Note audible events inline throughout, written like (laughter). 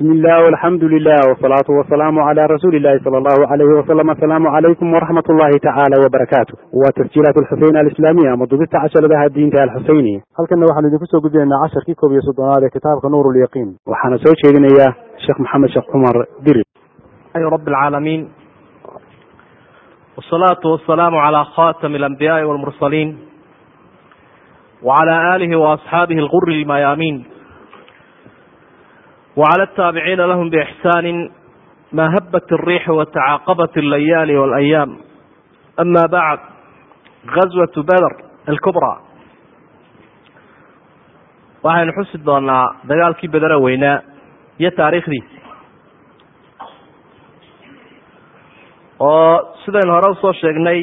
bismi illah alxamdu lilah wsalaatu wasalaamu cala rasuuli illahi sala allahu alayhi wasalam asalaamu calaykum waraxmat ullahi tacaala wabarakaatu waa tasjiilaat alxuseyn alislaamiya ama dubista casharadaha diinta alxuseyni halkanna waxaanu idinku soo gudbinaynaa casharkii koob iyo soddonaad ee kitaabka nuur lyaqiin waxaana soo jeedinayaa sheekh maxamed sheekh cumar diri. Rab alcaalamiin wsalaatu wasalaamu cala khatami alambiyaai walmursaliin wcala aalihi waasxaabihi alguri lmayaamiin wclى الtaabiciina lahm bإxsani ma habat الriix watacaaqabat الlayaali wاlayaam ama bacd gazwaة beder alkubrى waxaynu xusi doonaa dagaalkii bedera weynaa iyo taariikhdiisi oo sidaynu hore usoo sheegnay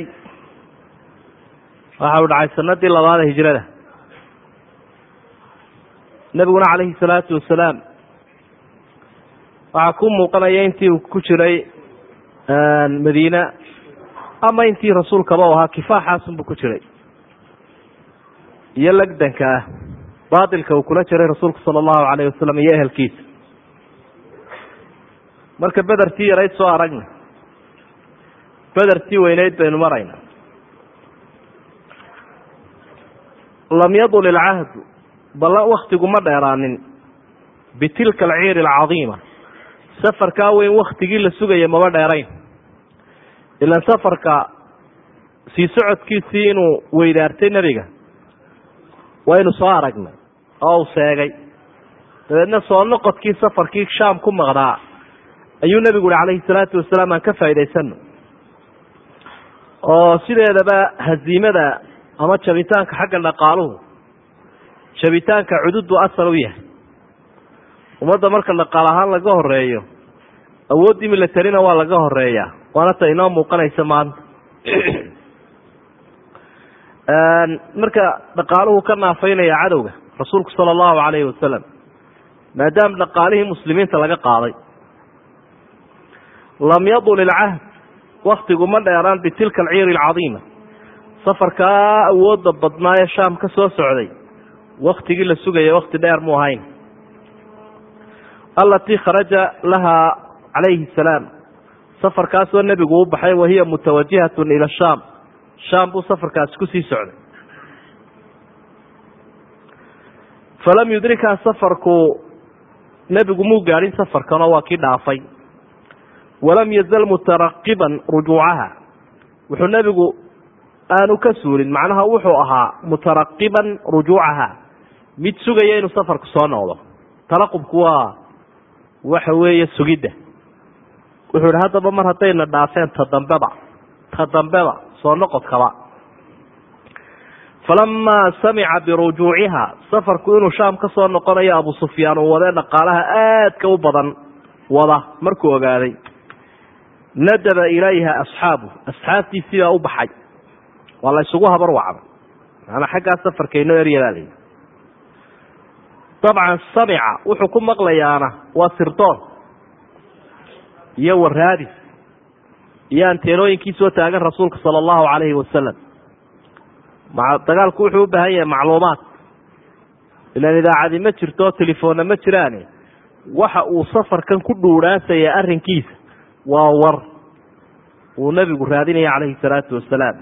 waxa uu dhacay sanadii labaada hijrada nebiguna calayhi الsalaatu wasalaam waxaa ku muuqanaya intii uu ku jiray madiine ama intii rasuulkaba u ahaa kifaaxaasunbuu ku jiray. Iyo legdanka ah baatilka uu kula jiray rasuulku sala allahu calayh wasalam iyo ehelkiisa. Marka bedertii yarayd soo aragna. Bedertii weyneyd baynu marayna. Lam yadul ilcahdu balla waktigu ma dheeraanin bitilka alciiri alcadiima safarkaa weyn waktigii la sugaya maba dheerayn. Ilan safarka sii socodkiisii inuu weydaartay nebiga. Waynu soo aragnay oo uu seegay. Dabeedna soo noqodkii safarkii shaam ku maqnaa ayuu nebigu uhi calayhi salaatu wasalaam aan ka faa'idaysano oo sideedaba haziimada ama jabitaanka xagga dhaqaaluhu jabitaanka cududu asal u yahay ummadda marka dhaqaal ahaan laga horeeyo awooddii milatarina waa laga horeeyaa waana ta inoo muuqanaysa maanta. (clears throat) Marka dhaqaaluhu ka naafaynaya cadowga rasuulku sala allahu calayhi wasalam maadaama dhaqaalihii muslimiinta laga qaaday lam yadul ilcahd waktigu ma dheeraan bitilka alciiri alcadiima. Safarkaa awoodda badnaaye shaam ka soo socday waktigii la sugaya wakti dheer mu ahayn alatii kharaja lahaa calayhi salaam safarkaasoo nebigu u baxay wahiya mutawajihatun ila shaam. Shaam buu safarkaasi ku sii socday. Falam yudrikha safarku nebigu muu gaadhin safarkanoo waa kii dhaafay. Walam yazal mutaraqiban rujuucaha. Wuxuu nebigu aanu ka suulin macnaha wuxuu ahaa mutaraqiban rujuucaha. Mid sugaya inuu safarku soo noqdo. Taraqubku waa waxa weeye sugidda. Wuxuu ihi haddaba mar haddayna dhaafeen ta dambeba ta dambeba soo noqodkaba falamaa samica birujuuciha safarku inuu shaam ka soo noqonayo abu sufyaan uu wadee dhaqaalaha aadka u badan wada markuu ogaaday. Nadaba ilayha asxaabu asxaabtiisii baa u baxay. Waa la ysugu habar wacday. Maanaa xaggaa safarkaynoo eryalaalayi dabcan samica wuxuu ku maqlayaana waa sirdoon iyo waraadis iyo anteenooyinkii soo taagan rasuulka sala allahu calayhi wasalam dagaalku wuxuu u baahan yahay macluumaad. Ilaan idaacadi ma jirto telefoonna ma jiraane. Waxa uu safarkan ku dhuudhaasaya arrinkiisa waa war. Uu nebigu raadinaya calayhi salaatu wasalaam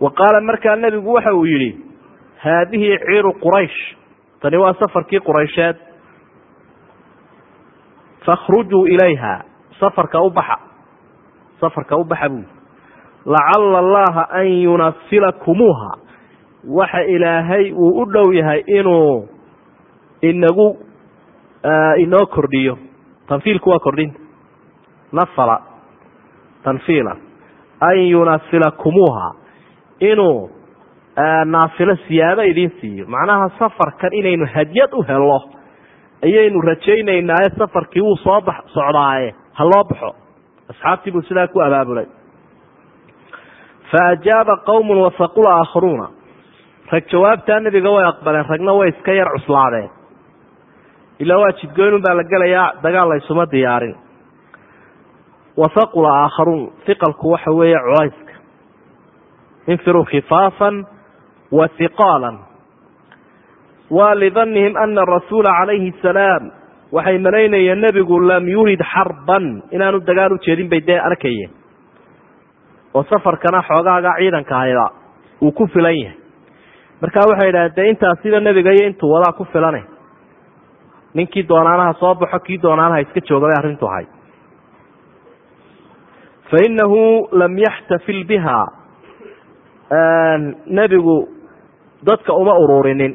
wa qaala markaa nebigu waxa uu yidhi haadihi ciiru quraysh tani waa safarkii quraysheed fakhrujuu ilayha safarka u baxa safarka u baxa buu lacala allaha an yunafilakumuuha waxa ilaahay uu u dhow yahay inuu inagu inoo kordhiyo tanfiilku waa kordhinta nafala tanfiila an yunafilakumuuha inuu naafilo siyaado idiin siiyo. Macnaha safarkan inaynu hadyad u helo ayaynu rajaynaynaaye safarkii wuu soo ba socdaaye ha loo baxo. Asxaabtii buu sidaa ku abaabulay fa ajaaba qowmun wasaqula aakharuuna. Rag jawaabtaa nebiga way aqbaleen ragna way iska yar cuslaadeen. Ilaa waa jidgoynun baa la gelayaa dagaal laysuma diyaarin. Wasaqula aakharuun hiqalku waxa weeye culayska. Infiruu khifaafan wa hiqaalan waa lidannihim ana rasuula calayhi salaam waxay malaynayeen nebigu lam yurid xarban inaanu dagaal u jeedin bay dee arkayeen. Oo safarkana xoogaaga ciidanka hayda uu ku filan yahay. Markaa waxay idhahdeen dee intaasiba nebiga iyo intuu wadaa ku filane. Ninkii doonaanaha soo baxo kii doonaanaha iska jooga bay arrintu ahay fa innahu lam yaxtafil biha nebigu dadka uma ururinin.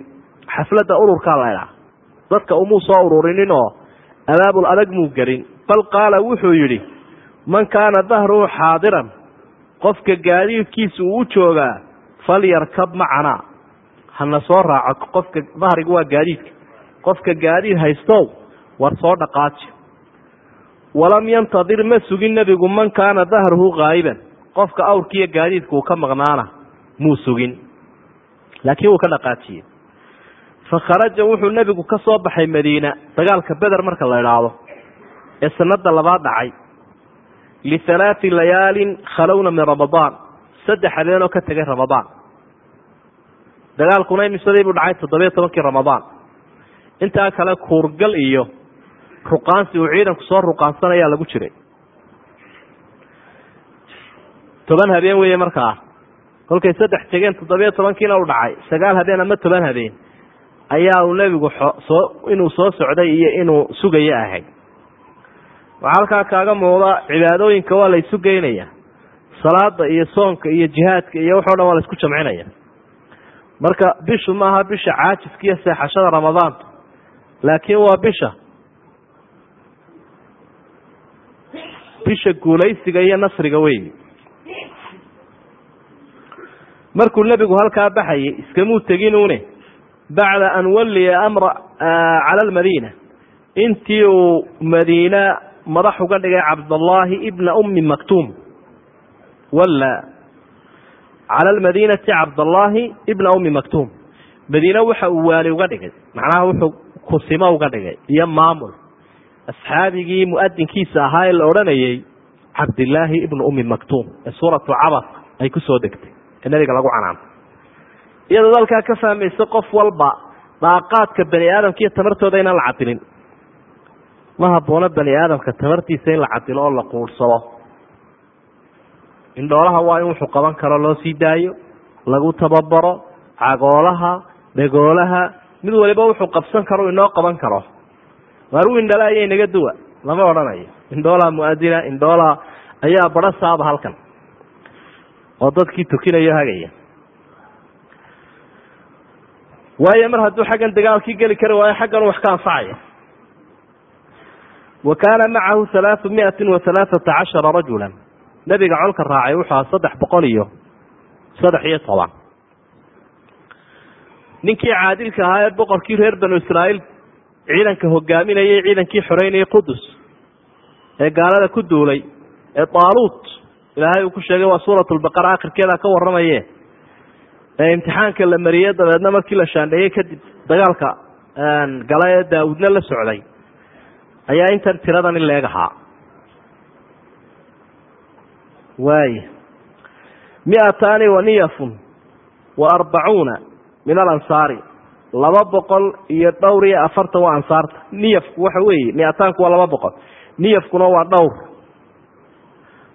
Xafladda ururkaa la ydhaha dadka umuu soo ururinin oo abaabul adag muu gelin. Bal qaala wuxuu yidhi man kaana dahruhu xaadiran qofka gaadiidkiisa uu u joogaa falyarkab macanaa hana soo raaco qofka dahrigu waa gaadiidka. Qofka gaadiid haystow war soo dhaqaaji. Walam yantadir ma sugin nebigu man kaana dahruhu haa'iban qofka awrkiiyo gaadiidka uu ka maqnaana muu sugin laakiin wuu ka dhaqaajiyey. Fakharaja wuxuu nebigu ka soo baxay madiina dagaalka beder marka la idhaahdo ee sanada labaad dhacay. Lihalaati layaalin khalowna min ramadaan saddex habeen oo ka tegay ramadaan. Dagaalkuna imisadii buu dhacay toddobiyo tobankii ramadaan. Intaa kale kuurgal iyo ruqaansi uu ciidanku soo ruqaansanayaa lagu jiray. Toban habeen weeye markaa kolkay saddex tegeen toddobiyo tobankiina u dhacay sagaal habeen ama toban habeen ayaa uu nebigu soo inuu soo socday iyo inuu sugayo ahayd. Waxaa halkaa kaaga muuqda cibaadooyinka waa la isu geynaya salaada iyo soonka iyo jihaadka iyo waxo dhan waa la isku jamcinaya. Marka bishu maaha bisha caajiska iyo seexashada ramadaanta laakiin waa bisha bisha guulaysiga iyo nasriga weyi markuu nebigu halkaa baxayay iskamuu teginune bacda an walliya amra cala almadiina intii uu madiina madax uga dhigay cabdallaahi ibna ummi maktuum. Walla cala almadiinati cabdallaahi ibna ummi maktuum. Madiine waxa uu waali uga dhigay. Macnaha wuxuu kusimo uga dhigay iyo maamul. Asxaabigii mu'adinkiisa ahaa ee la odhanayay cabdillaahi ibnu ummi maktuum ee suuratu cabas ay ku soo degtay ee lagu canaantay iyadoo dalkaa ka fahmaysa qof walba daaqaadka bani aadamka iyo tamartooda inaan la cadilin ma haboono bani aadamka tamartiisa in la cadilo oo la quursado. Indhoolaha waa in wuxuu qaban karo loo sii daayo lagu tababaro cagoolaha dhagoolaha mid waliba wuxuu qabsan karo inoo qaban karo. Waaru indhala aya inaga duwa? Lama odhanayo. Indhoolaa muadina indhoolaa ayaa baro saaba halkan oo dadkii tukinayo hagaya. Waayo mar hadduu xaggan dagaalkii geli kari waayo xaggan wax ka anfacaya. Wa kaana macahu halaau miatin wa halaaata cashara rajula nebiga colka raacay wuxuu aha saddex boqol iyo saddex iyo toban. Ninkii caadilka ahaa ee boqorkii reer banu israa'iil ciidanka hogaaminayay ciidankii xoreynayay qudus ee gaalada ku duulay ee taaluut ilaahay uu ku sheegay waa suurat lbaqara akhirkeeda ka warramaye. Ee imtixaanka la mariyey dabeedna markii la shaandheeyey kadib dagaalka gala ee daawudna la socday ayaa intan tiradan in leeg ahaa. Waaya miataani wa niyafun wa arbacuuna min alansaari laba boqol iyo dhowr iyo afartan waa ansaarta. Niyafku waxa weeye miataanku waa laba boqol. Niyafkuna waa dhowr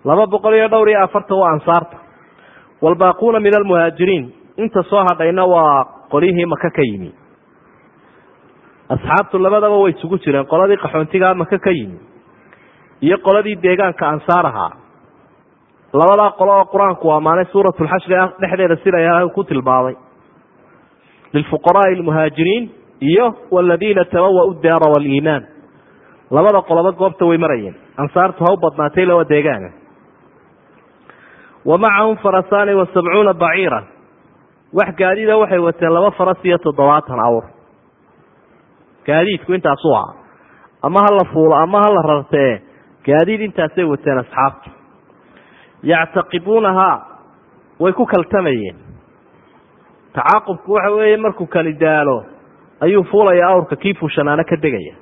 laba boqol iyo dhowr iyo afartan waa ansaarta. Waalbaaquuna min almuhaajiriin inta soo hadhayna waa qolyihii maka ka yimi. Asxaabtu labadaba way isugu jireen. Qoladii qaxoontigaa maka ka yimi. Iyo qoladii deegaanka ansaar ahaa. Labadaa qolo oo qur'aanku ammaanay suurat lxashri dhexdeeda sida ilaahay ku tilmaamay. Lilfuqaraai almuhaajiriin iyo waladiina tabawa-u daara waliimaan labada qoloba goobta way marayeen. Ansaartu ha u badnaatay lawa deegaana wa macahum farasaani wa sabcuuna baciiran wax gaadiida waxay wateen laba faras iyo toddobaatan awr gaadiidku intaasu aha ama ha la fuulo ama ha la rartee gaadiid intaasay wateen asxaabtu yactaqibuunahaa way ku kaltamayeen tacaaqubku waxa weeye markuu kani daalo ayuu fuulaya awrka kii fuushanaana ka degaya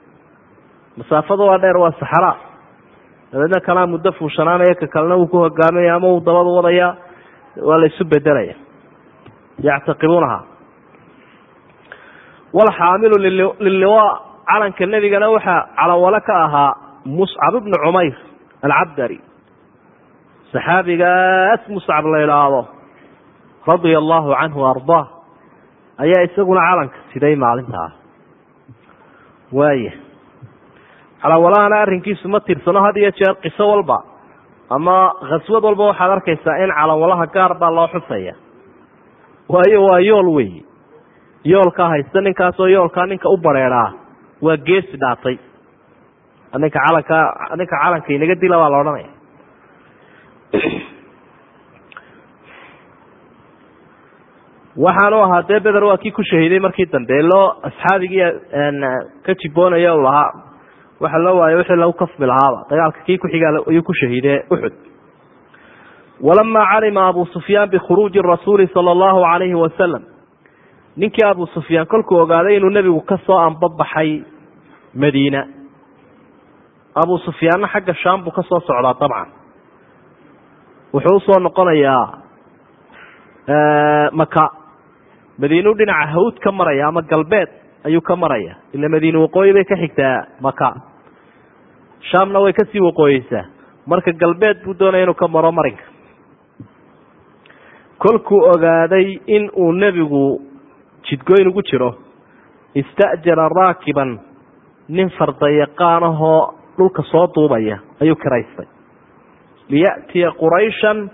masaafada waa dheer waa saxraa dabeedna kanaa muddo fuushanaanaya ka kalena wuu ku hogaaminaya ama uu dabada wadaya waa la isu bedelaya yactaqibuunahaa walxaamilu liliwa calanka nebigana waxaa calanwale ka ahaa muscab ibnu cumayr alcabdari. Saxaabigaas muscab la idhaahdo radia allahu canhu ardaa ayaa isaguna calanka siday maalintaa waaya calanwalahana arrinkiisu ma tirsano had iyo jeer qiso walba. Ama khaswad walba waxaad arkaysaa in calanwalaha gaar baa loo xusaya. Waayo waa yool wey. Yoolkaa haysta ninkaasoo yoolkaa ninka u bareedaa waa geesi dhaatay. Ninka calanka ninka calanka inaga dila baa la odhanaya. Waxaanu ahaa dee beder waa kii ku shahiiday markii dambe loo asxaabigii ka jiboonaya lahaa waxa loo waayo wixii lagu kasbi lahaaba. Dagaalka kii kuxigaa ayuu ku shahiide uxud walamaa calima abu sufyaan bikhuruuji rasuuli sala allahu calayhi wasalam ninkii abu sufyaan kolkuu ogaaday inuu nebigu ka soo anbabaxay madiina. Abu sufyaanna xagga shaam buu ka soo socdaa dabcan. Wuxuu u soo noqonayaa maka madiinuu dhinaca hawd ka maraya ama galbeed ayuu ka maraya. Ila madiine waqooyi bay ka xigtaa maka shaamna way ka sii waqooyeysaa. Marka galbeed buu doonaya inuu ka maro marinka. Kolkuu ogaaday in uu nebigu jidgoyn ugu jiro. Ista'jara raakiban. Nin fardayaqaanahoo dhulka soo duubaya ayuu kiraystay. Liya'tiya qurayshan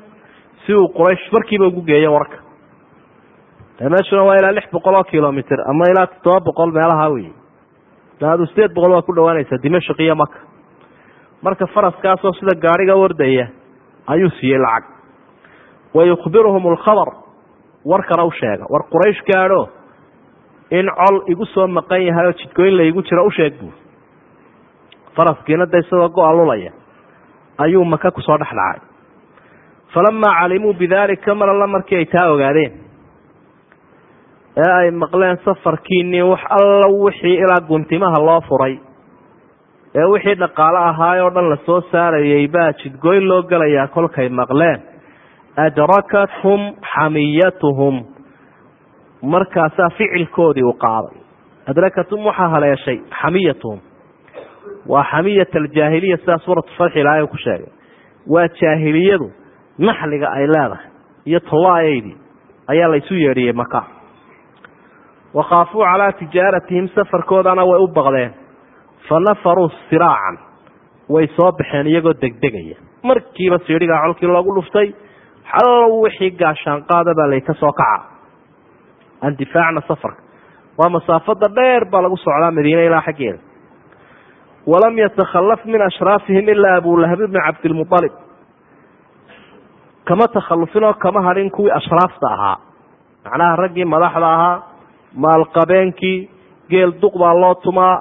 si uu quraysh markiiba ugu geeyo warka meeshuna waa ilaa lix boqol oo kilomitr ama ilaa toddoba boqol meelaha wey adu sideed boqol waa ku dhawaanaysaa dimashq iyo maka marka faraskaasoo sida gaadhiga wardaya ayuu siiyey lacag. Wa yukhbiruhum alkhabar. Warkana u sheega. War quraysh gaadho in col igu soo maqan yahay oo jidgooyn laygu jiro u sheeg buu. Faraskiina da isagoo go-a lulaya ayuu maka ku soo dhex dhacay. Falamaa calimuu bidaalika mar alla markii ay taa ogaadeen ee ay maqleen safarkiinii wax alla wixii ilaa guntimaha loo furay. Ee wixii dhaqaale ahaay oo dhan la soo saarayay baa jidgooyn loo gelayaa kolkay maqleen. Adrakathum xamiyatuhum. Markaasaa ficilkoodii u qaaday. Adrakathum waxaa haleeshay xamiyatuhum. Waa xamiyat aljaahiliya sidaa suuratu fatxi ilaahay ku sheegay. Waa jaahiliyadu naxliga ay leedahay iyo tolaayaydii ayaa laysu yeedhiyey maka wakhaafuu calaa tijaaratihim safarkoodana way u baqdeen fa nafaruu siraacan way soo baxeen iyagoo degdegaya markiiba siidhigaa colkii loogu dhuftay xallow wixii gaashaanqaada baa layka soo kaca aan difaacna safarka waa masaafada dheer baa lagu socdaa madiine ilaa xaggeeda walam yatakhallaf min ashraafihim ilaa abulahab ibni cabdilmualib kama takhalufinoo kama hadhin kuwii ashraafta ahaa macnaha raggii madaxda ahaa maalqabeenkii geel duq baa loo tumaa.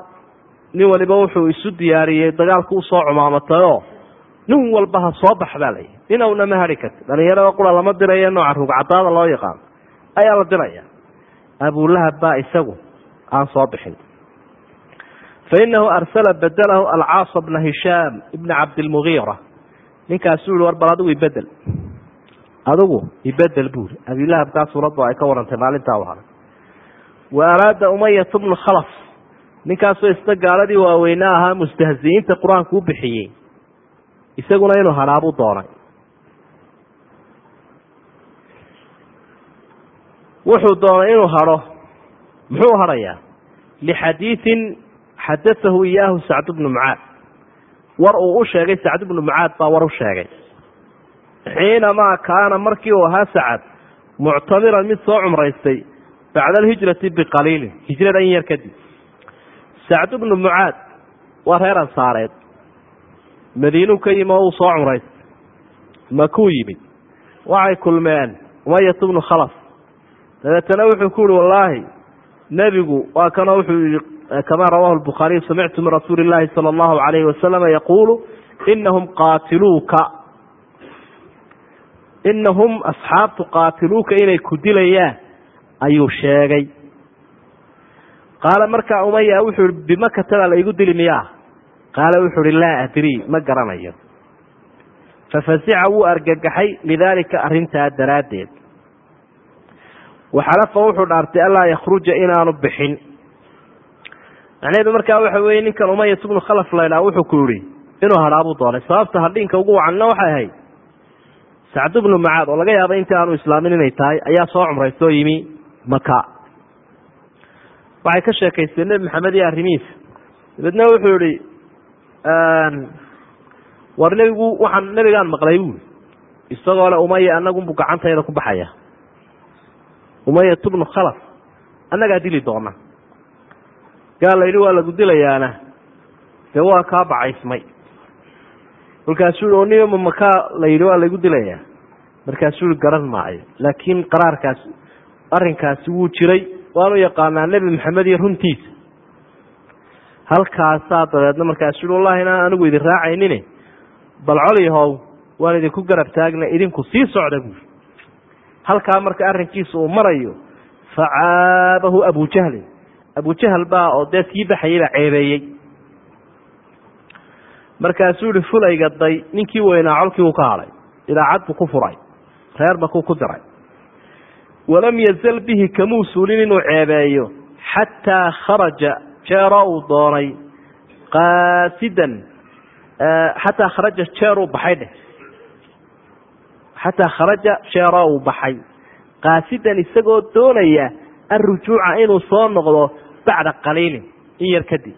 Nin waliba wuxuu isu diyaariyey dagaalku u soo cumaamatayoo. Nin walba ha soo bax baa layihi ninowna ma hadhi karti dhalinyarada qura lama dirayo nooca rugcadaada loo yaqaano ayaa la diraya. Abulahab baa isagu aan soo bixin. Fainahu arsala bedelahu alcaasa bna hishaam ibna cabdilmugiira ninkaasuu yihi war bal adigu ibedel adigu ibedel buuri abilahabkaa suuraddu ay ka warantay maalintaa u haray wa araada umayat bnu khalaf. Ninkaasoo isna gaaladii waaweynaa ahaa mustahziyiinta qur'aanku u bixiyey. Isaguna inuu hadhaabuu doonay wuxuu doonay inuu hadho muxuu hadhayaa lixadiiin xadaahu iyaahu sacd bnu mucaad. War uu u sheegay sacd bnu mucaad baa war u sheegay. Xiinamaa kaana markii uu ahaa sacad muctamiran mid soo cumraystay bacda alhijrati biqaliilin hijrada in yar kadib sacd bnu mucaad waa reer ansaareed madiinuu ka yimi oo uu soo cumraystay makuu yimid waxay kulmeen umayat bnu khalaf dabeetana wuxuu ku yihi wallaahi nebigu waa kanoo wuxuu yihi kamaa rawahu lbukhaariyu samictu min rasuuli illaahi sala allahu alayhi wasalama yaquulu inahum qaatiluuka inahum asxaabtu qaatiluuka inay ku dilayaan ayuu sheegay. Qaala markaa umaya wuxuu ihi bimakata baa la igu dili miyaa? Qaala wuxuu ihi laa adrii ma garanayo. Fafasica wuu argagaxay lidaalika arrintaa daraaddeed. Waxalafa wuxuu dhaartay anlaa yakhruja inaanu bixin. Macnaheedu markaa waxa weye ninkan umayat bnu khalaf laydhaha wuxuu ku yihi inuu hadhaabuu doonay. Sababta hadhiinka ugu wacanna waxay ahayd sacd bnu macaad oo laga yaaba intii aanu islaamin inay tahay ayaa soo cumraysta oo yimi maka waxay ka sheekaysteen nebi maxamed iyo arrimihiisa dabeedna wuxuu yihi war nebigu waxaan nebigaan maqlay buui isagoo le umaya anagunbu gacantayda ku baxaya. Umayat bnu khalaf annagaa dili doona. Gaal la yidhi waa lagu dilayaana. Dee waa kaa bacaysmay. Markaasuu o nima makaa la yidhi waa laygu dilayaa. Markaasuu garan maayo. Laakiin qaraarkaas arrinkaasi wuu jiray. Waanu yaqaanaa nebi maxamed iyo runtiisa halkaasaa dabeedna markaasuu wallahi inaan anigu idin raacaynin bal colyahow waan idinku garab taagna idinku sii socda buuri halkaa marka arrinkiisa uu marayo facaabahu abujahlin abujahal baa oo dee sii baxayay baa ceebeeyey. Markaasuu ihi fulayga day ninkii weynaa colkii uu ka hadhay idaacad buu ku furay reer bakuu ku diray walam yazal bihi kamuu suulin inuu ceebeeyo xataa kharaja jeeroo uu doonay qaasidan xataa kharaja jeeruu baxay dheh. Xataa kharaja jeeroo uu baxay. Qaasidan isagoo doonaya alrujuuca inuu soo noqdo bacda qaliilin in yar kadib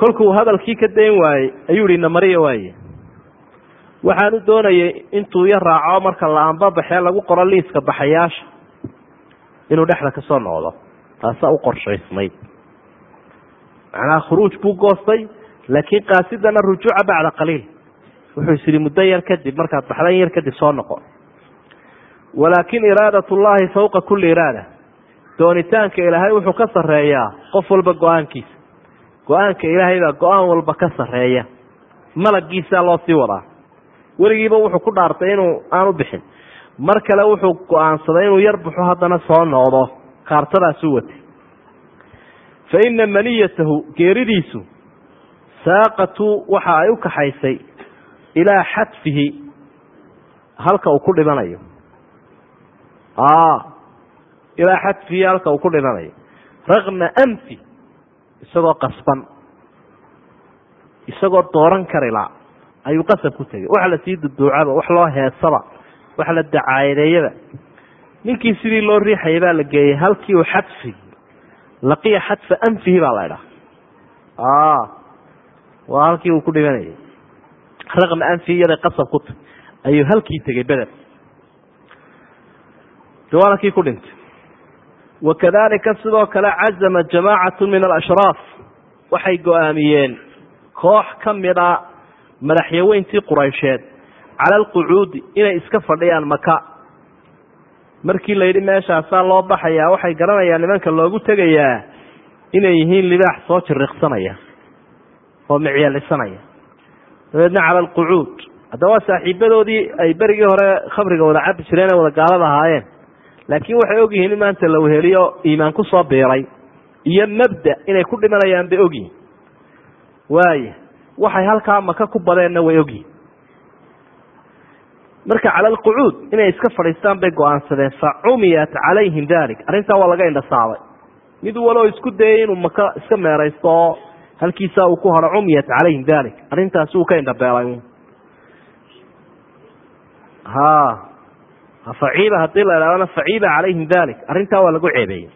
kolkuu hadalkii ka dayn waayey ayuu ihi namariya waaye waxaanu doonayay intuu yar raaco marka la anbabaxee lagu qoro liiska baxayaasha inuu dhexda ka soo noqdo. Taasaa u qorshaysmay. Macnaha khuruuj buu goostay laakiin qaasidana rujuuca bacda qaliil. Wuxuu is muddo yar kadib markaad baxda in yar kadib soo noqo. Walaakin iraadat llahi fawqa kulli iraada. Doonitaanka ilaahay wuxuu ka sarreeyaa qof walba go'aankiisa. Go'aanka ilaahay baa go'aan walba ka sarreeya. Malagiisaa loo sii wadaa weligiiba wuxuu ku dhaartay inuu aanu bixin. Mar kale wuxuu go'aansaday inuu yar baxo haddana soo noqdo. Kaartadaasuu watay fa ina maniyatahu geeridiisu saaqatu waxa ay u kaxaysay ilaa xadfihi halka uu ku dhimanayo ilaa xadfihi halka uu ku dhimanayo raqma anfi isagoo qasban. Isagoo dooran karila ayuu qasab ku tegay. Wax la sii duduucaba wax loo heesaba wax la dacaayadeeyaba. Ninkii sidii loo riixayay baa la geeyey halkii uu xadfi laqiya xadfa anfihi baa la idhaha waa halkii uu ku dhimanayay raqma anfihi iyaday qasab ku tag ayuu halkii tegey beder dawaalankii ku dhintay. Wakadalika sidoo kale cazama jamaacatu min alashraaf waxay go'aamiyeen. Koox ka mida madaxyaweyntii quraysheed cala alqucuudi inay iska fadhiyaan maka markii la yidhi meeshaasaa loo baxayaa waxay garanayaan nimanka loogu tegayaa inay yihiin libaax soo jiriqsanaya oo micyeelisanaya. Dabeedna cala alqucuud haddaba waa saaxiibadoodii ay berigii hore khamriga wada cabi jireen ee wada gaalada ahaayeen. Laakiin waxay ogyihiin in maanta la weheliyo iimaan ku soo biiray iyo mabda inay ku dhimanayaan bay ogyihiin waaya waxay halkaa maka ku badeenna way ogyihiin marka cala alqucuud inay iska fadhiistaan bay go'aansadeen. Fa cumiyat calayhim dalik. Arrintaa waa laga indhasaabay mid waloo isku dayay inuu maka iska meeraysto oo halkiisaa uu ku haro cumiyat calayhim dalik. Arrintaasi uu ka indhabeelay. Ha faciiba haddii la idhahdana faciiba calayhim dalik. Arrintaa waa lagu ceebeeyey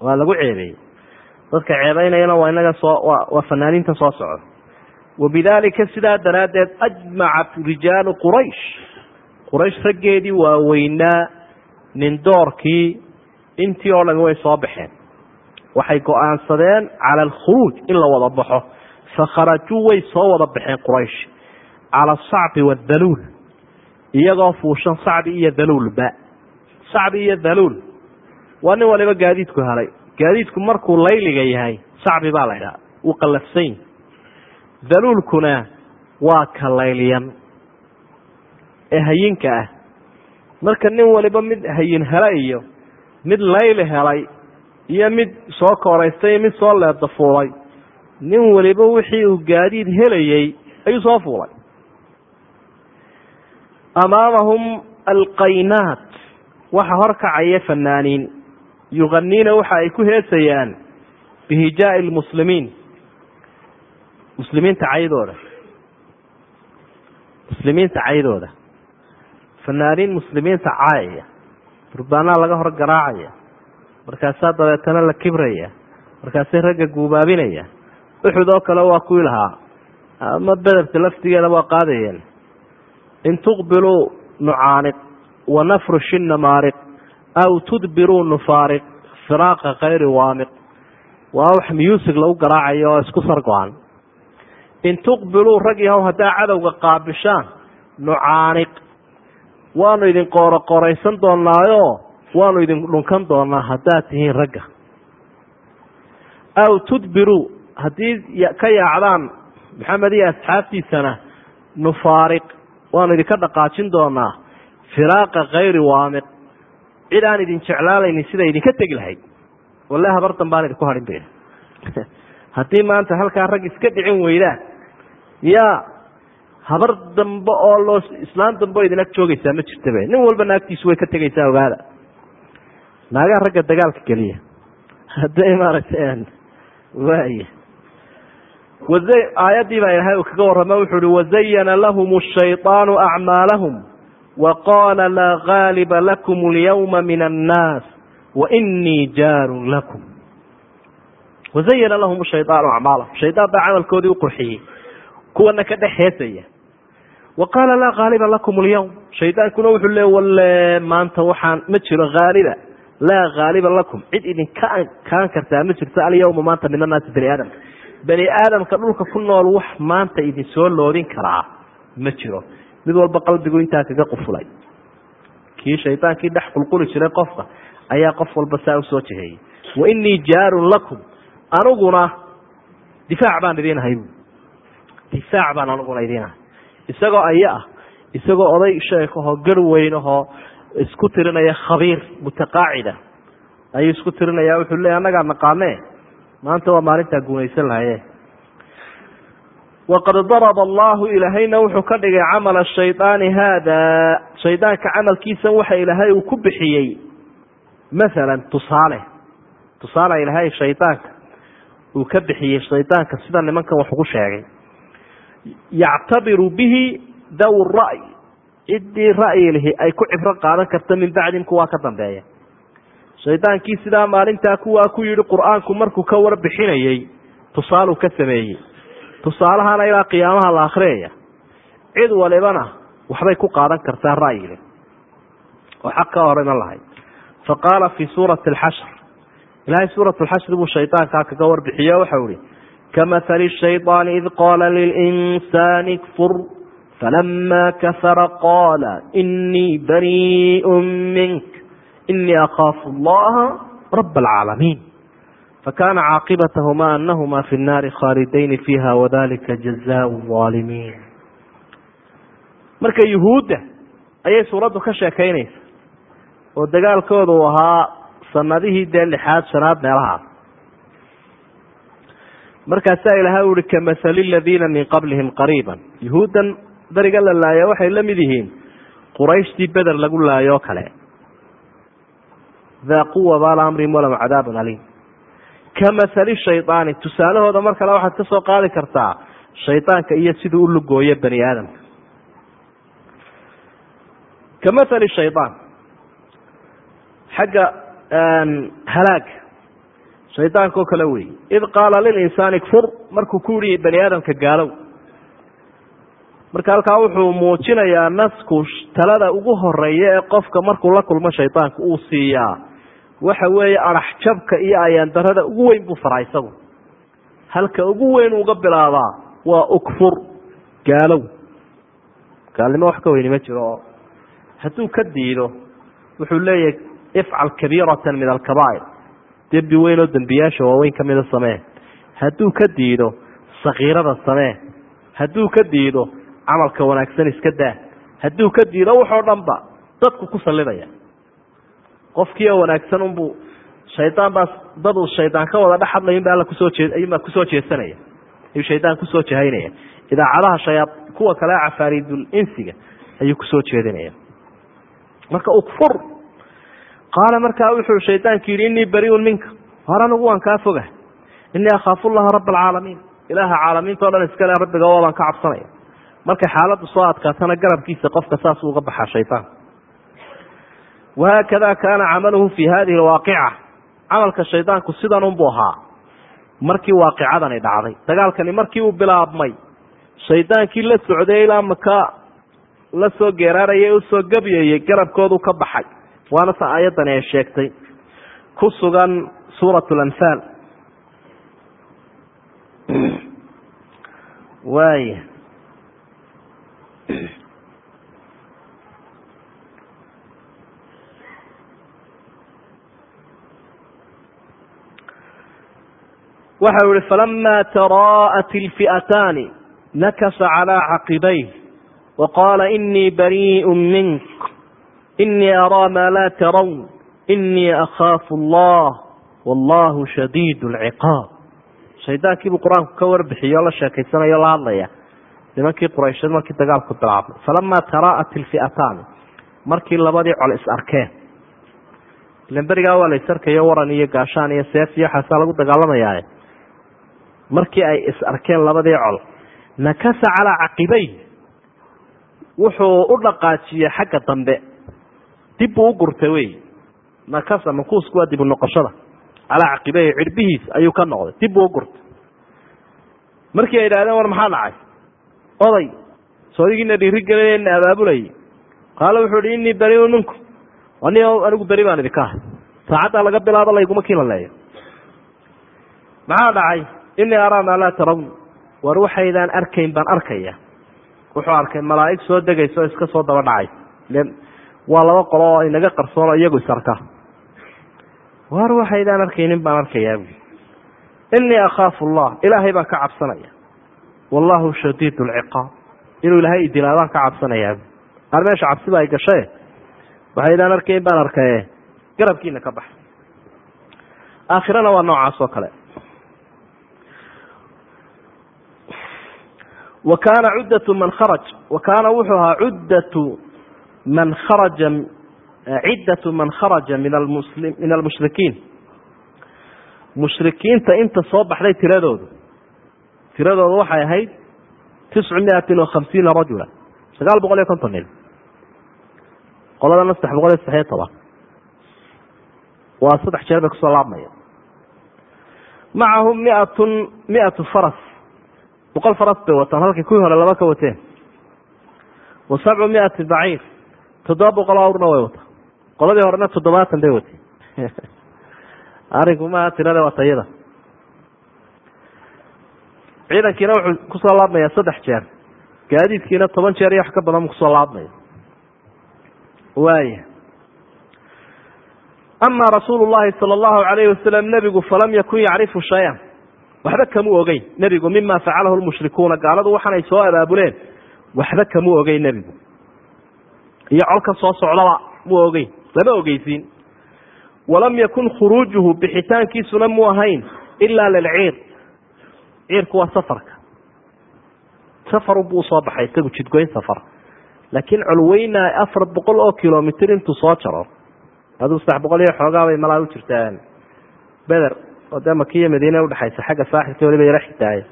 waa lagu ceebeeyey dadka ceebeynayana waa inaga soo waa fanaaniinta soo socda. Wabidaalika sidaa daraaddeed ajmacat rijaalu quraysh. Quraysh raggeedii waaweynaa nindoorkii intii oo dhami way soo baxeen. Waxay go'aansadeen cala alkhuruuj in la wada baxo. Fakharajuu way soo wada baxeen quraysh. Cala asacbi waadaluul iyagoo fuushan sacbi iyo daluulba sacbi iyo daluul. Waa nin waliba gaadiidku helay gaadiidku markuu layliga yahay sacbi baa la ydhaha wuu qallafsayn daluulkuna waa ka layliyan ee hayinka ah. Marka nin waliba mid hayin hela iyo mid layli helay iyo mid soo kooraystay iyo mid soo leedafuulay nin waliba wixii uu gaadiid helayey ayuu soo fuulay. Amaamahum alqaynaat waxa hor kacaya fanaaniin yuganiina waxa ay ku heesayaan bihijaai lmuslimiin muslimiinta caydooda. Muslimiinta caydooda. Fanaaniin muslimiinta caayaya durbaanaa laga hor garaacaya. Markaasaa dabeetana la kibraya. Markaasay ragga guubaabinaya. Uxud oo kale waa kuwii lahaa. Ama bederta laftigeeda waa qaadayeen. In tuqbiluu nucaaniq wa nafrushi namaariq aw tudbiruu nufaariq firaaqa kayri waamiq waa wax muusig lagu garaacayo oo isku sargo-an in tuqbiluu rag yahow haddaa cadowga qaabishaan nucaaniq waanu idin qooroqoraysan doonaayo waanu idin dhunkan doonaa haddaad tihiin ragga aw tudbiruu haddii ka yaacdaan maxamed iyo asxaabtiisana nufaariq waanu idinka dhaqaajin doonaa firaaqa kayri waamiq cid aan idin jeclaalaynin sida idinka tegi lahayd. Walle habar dambaan idinku hadhin bay (laughs) haddii maanta halkaa rag iska dhicin weydaan ya habar dambe oo loo islaan dambe oo idin ag joogaysaa ma jirtabe nin walba naagtiisu way ka tegaysaa ogaada. Naagaha ragga dagaalka geliya. (laughs) Hadday maaragtay waaya aayaddii baa ilaahay uu kaga warrama wuxu uhi wazayana lahum shayطaanu acmaalahum waqaala laa haaliba lakum اlyawma min annaas wainii jaarun lakum wazayana lahum shayaan acmaala shayaan baa camalkoodii u qurxiyey kuwana ka dhex heesaya wa qaala laa haaliba lakum اlyawm shaydaankuna wuxuu le walle maanta waxaan ma jiro haaliba laa haaliba lakum cid idinka kaan kartaa ma jirto alyawma maanta min annaasi bani aadamka bani aadamka dhulka ku nool wax maanta idin soo loodin karaa ma jiro mid walba qalbigu intaa kaga qufulay. Kii shaydaankii dhex qulquli jiray qofka ayaa qof walba saa u soo jeheeyey. Wa inii jaarun lakum aniguna difaac baan idiin ahay bu difaac baan aniguna idiin ahay. Isagoo aya ah isagoo oday sheekahoo gar weyn ahoo isku tirinaya khabiir mutaqaacida. Ayuu isku tirinaya wuxuu leey annagaa naqaane maanta waa maalintaa guunaysan lahaye waqad daraba allahu ilaahayna wuxuu ka dhigay camala shaydaani haada shaydaanka camalkiisa waxa ilaahay uu ku bixiyey masalan tusaale tusaale ilaahay shaydaanka uu ka bixiyey shaydaanka sida nimankan wax ugu sheegay yactabiru bihi daw ra'y ciddii ra'yi lihi ay ku cibro qaadan karta min bacdin kuwaa ka dambeeya shaydaankii sidaa maalintaa kuwaa ku yidhi qur'aanku markuu ka warbixinayey tusaaluu ka sameeyey tusaalahana ilaa qiyaamaha la akhriyaya cid walibana waxbay ku qaadan kartaa ra'yile oo xaq ka hor iman lahayd fa qaala fii suurati alxashr ilaahay suurat alxashri buu shaydaankaa kaga warbixiyo waxau ihi kamahali shayطaani id qaala lilinsaani kfur falama kafara qaala inii bariiء mink inii akhaafu allaha rab alcaalamiin fakana caaqibatahuma anahuma fi nnaari khaalidayni fiiha wadalika jazaau aalimiin marka yuhuudda ayay suuraddu ka sheekaynaysa oo dagaalkooda uu ahaa sanadihii dee lixaad shanaad meelahaas markaasaa ilahay uhi kamahali ladiina min qablihim qariiba yuhuuddan beriga la laaya waxay la yihiin qurayshtii beder lagu laayo o kale daaquu wabaala amrihim walahum cadaabun aliim kamahali shaydaani tusaalahooda mar kale waxaad ka soo qaadi kartaa shaydaanka iyo siduu u lugooyo bani aadamka. kamahali shaydaan xagga halaag shaydaanka oo kale wey id qaala lilinsaani kfur markuu ku yihi bani aadamka gaalow marka halkaa wuxuu muujinayaa nasku talada ugu horreeya ee qofka markuu la kulmo shaydaanka uu siiyaa waxa weeye arax jabka iyo ayaandarada ugu weyn buu faraa isagu. Halka ugu weyn uga bilaabaa waa ukfur gaalow. Gaalnimo wax ka weyni ma jiro. Oo hadduu ka diido wuxuu leeyahay ifcal kabiiratan min alkabaa'ir. Dembi weyn oo dembiyaasha waaweyn ka mida samee. Hadduu ka diido sakiirada samee. Hadduu ka diido camalka wanaagsan iska daa. Hadduu ka diido waxoo dhan ba dadku ku sallidaya qofkii oo wanaagsan unbuu shaydaan baa dad uu shaydaan ka wada dhex hadlayin ba alla ku soo jee ayuunbaa ku soo jeesanaya. Ayuu shaydaan ku soo jahaynaya idaacadaha shayaa kuwa kale cafaariidul insiga ayuu ku soo jeedinaya. Marka ukfur qaala markaa wuxuu shaydaanku yidhi innii bariun minka. Hor anigu waan kaa foga innii akhaafu llaha raba alcaalamiin ilaaha caalamiinta o dhan iskale rabbiga baan ka cabsanaya. Markay xaaladdu soo adkaatana garabkiisa qofka saasuu uga baxaa shaytaan wahaakada kaana camaluhu fi hadihi alwaaqica camalka shaydaanku sidan unbuu ahaa markii waaqicadani dhacday dagaalkani markii uu bilaabmay shaydaankii la socday ilaa maka la soo geeraarayay u soo gabyayey garabkoodu ka baxay waana ta aayaddani ay sheegtay ku sugan suurat lanfaal waaya waxa u ihi falama taraa'at ilfi'ataani nakasa calaa caqibayh wa qaala inii bariiءu mink inii araa maa laa tarawn inii akhaafu allah wallahu shadiid اlciqaab shaydaankii buu qur'aanku ka warbixiyo la sheekaysanayo la hadlaya. Nimankii quraysheed markii dagaalku bilaabmay. Falama taraa'at ilfi'ataani markii labadii col is arkeen. Ilan berigaa waa la is arkayo waran iyo gaashaan iyo seef iyo waxaasaa lagu dagaalamayaaye markii ay is arkeen labadii col nakasa calaa caqibay wuxuu u dhaqaajiyey xagga dambe. Dib buu u gurtay wey. Nakasa mankuusku waa dibu noqoshada. Calaa caqibay cirbihiis ayuu ka noqday. Dib buu u gurtay. Markii ay idhahdeen war maxaa dhacay? Oday soodigiina dhiiri gelinayna abaabulayay qaala wuxuu ihi innii bariun minkum ani anigu beri baan idinka ahay. Saacaddaa laga bilaabo layguma kilaleeyo maxaa dhacay inii araa laa tarawn war waxaydaan arkayn baan arkaya. Wuxuu arkay malaa'ig soo degaysa oo iska soo daba dhacay. Waa laba qolo oo inaga qarsoono iyagu is arka. War waxaydaan arkaynin baan arkayaa buui inii akhaafu allah ilaahay baan ka cabsanaya. Wallahu shadiid lciqaab inuu ilaahay idilaadaan ka cabsanayaa bui qaar meesha cabsiba ay gashae waxaydaan arkayn baan arkaye. Garabkiina ka bax aakhirana waa noocaas oo kale wa kaana cuddatu man kharaj wa kaana wuxuu ahaa cuddatu man kharaja ciddatu man kharaja min almusli min almushrikiin mushrikiinta inta soo baxday tiradoodu tiradoodu waxay ahayd tiscu miatin wa khamsiina rajula sagaal boqol iyo konton nin qoladana saddex boqol iyo saddexiyo toban. Waa saddex jeer bay ku soo laabmaya. Macahum miatun miatu faras boqol faras bay wataan halkii kuwii hore laba ka wateen wa sabcu miati baciir toddoba boqol awrna way wataan. Qoladii horena toddobaatan bay wateen. (laughs) Arinku maaha tirada waa tayada. Ciidankiina wuxuu ku soo laabmaya saddex jeer. Gaadiidkiina toban jeer iyo wax ka badan mu ku soo laabmaya. Waaya ama rasuulu llahi sala allahu alayhi wasalam nebigu falam yakun yacrifu shay-an waxba kamuu ogeyn. Nebigu mima facalahu lmushrikuuna gaaladu waxaanay soo abaabuleen waxba kamuu ogeyn nebigu. Iyo colka soo socdaba muu ogeyn lama ogeysiin. Walam yakun khuruujuhu bixitaankiisuna mu ahayn ila lilciir ciirku waa safarka. Safarunbuu u soo baxay isagu jidgoyn safar. Laakiin colweyna afar boqol oo kilomitr intuu soo jaro. Aduu saddex boqol iyo xoogaabay malaa u jirtaan. Beder oo makiya madiine udhexaysa xagga saaxilka waliba yaro xigtaaye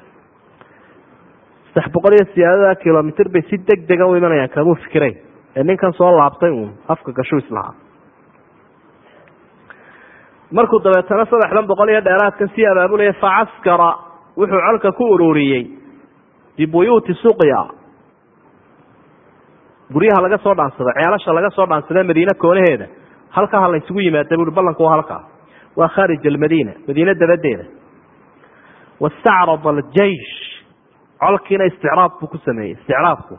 saddex boqol iyo siyaadada kilomitr bay si deg dega u imanayaan kamuu fikirayn. Ee ninkan soo laabtay uun afka gashuu islahaa markuu dabeetana saddexdan boqol iyo dheeraadkan sii abaabulaya facaskara wuxuu colka ku ururiyey bibuyuuti suqya. Guryaha laga soo dhaansado ceelasha laga soo dhaansada madiine koonaheeda halkaha la ysugu yimaada bui ballanku halkaa waa khaarij almadiina madiine dabadeeda wastacrada aljeish colkiina isticraab buu ku sameeyey isticraabku.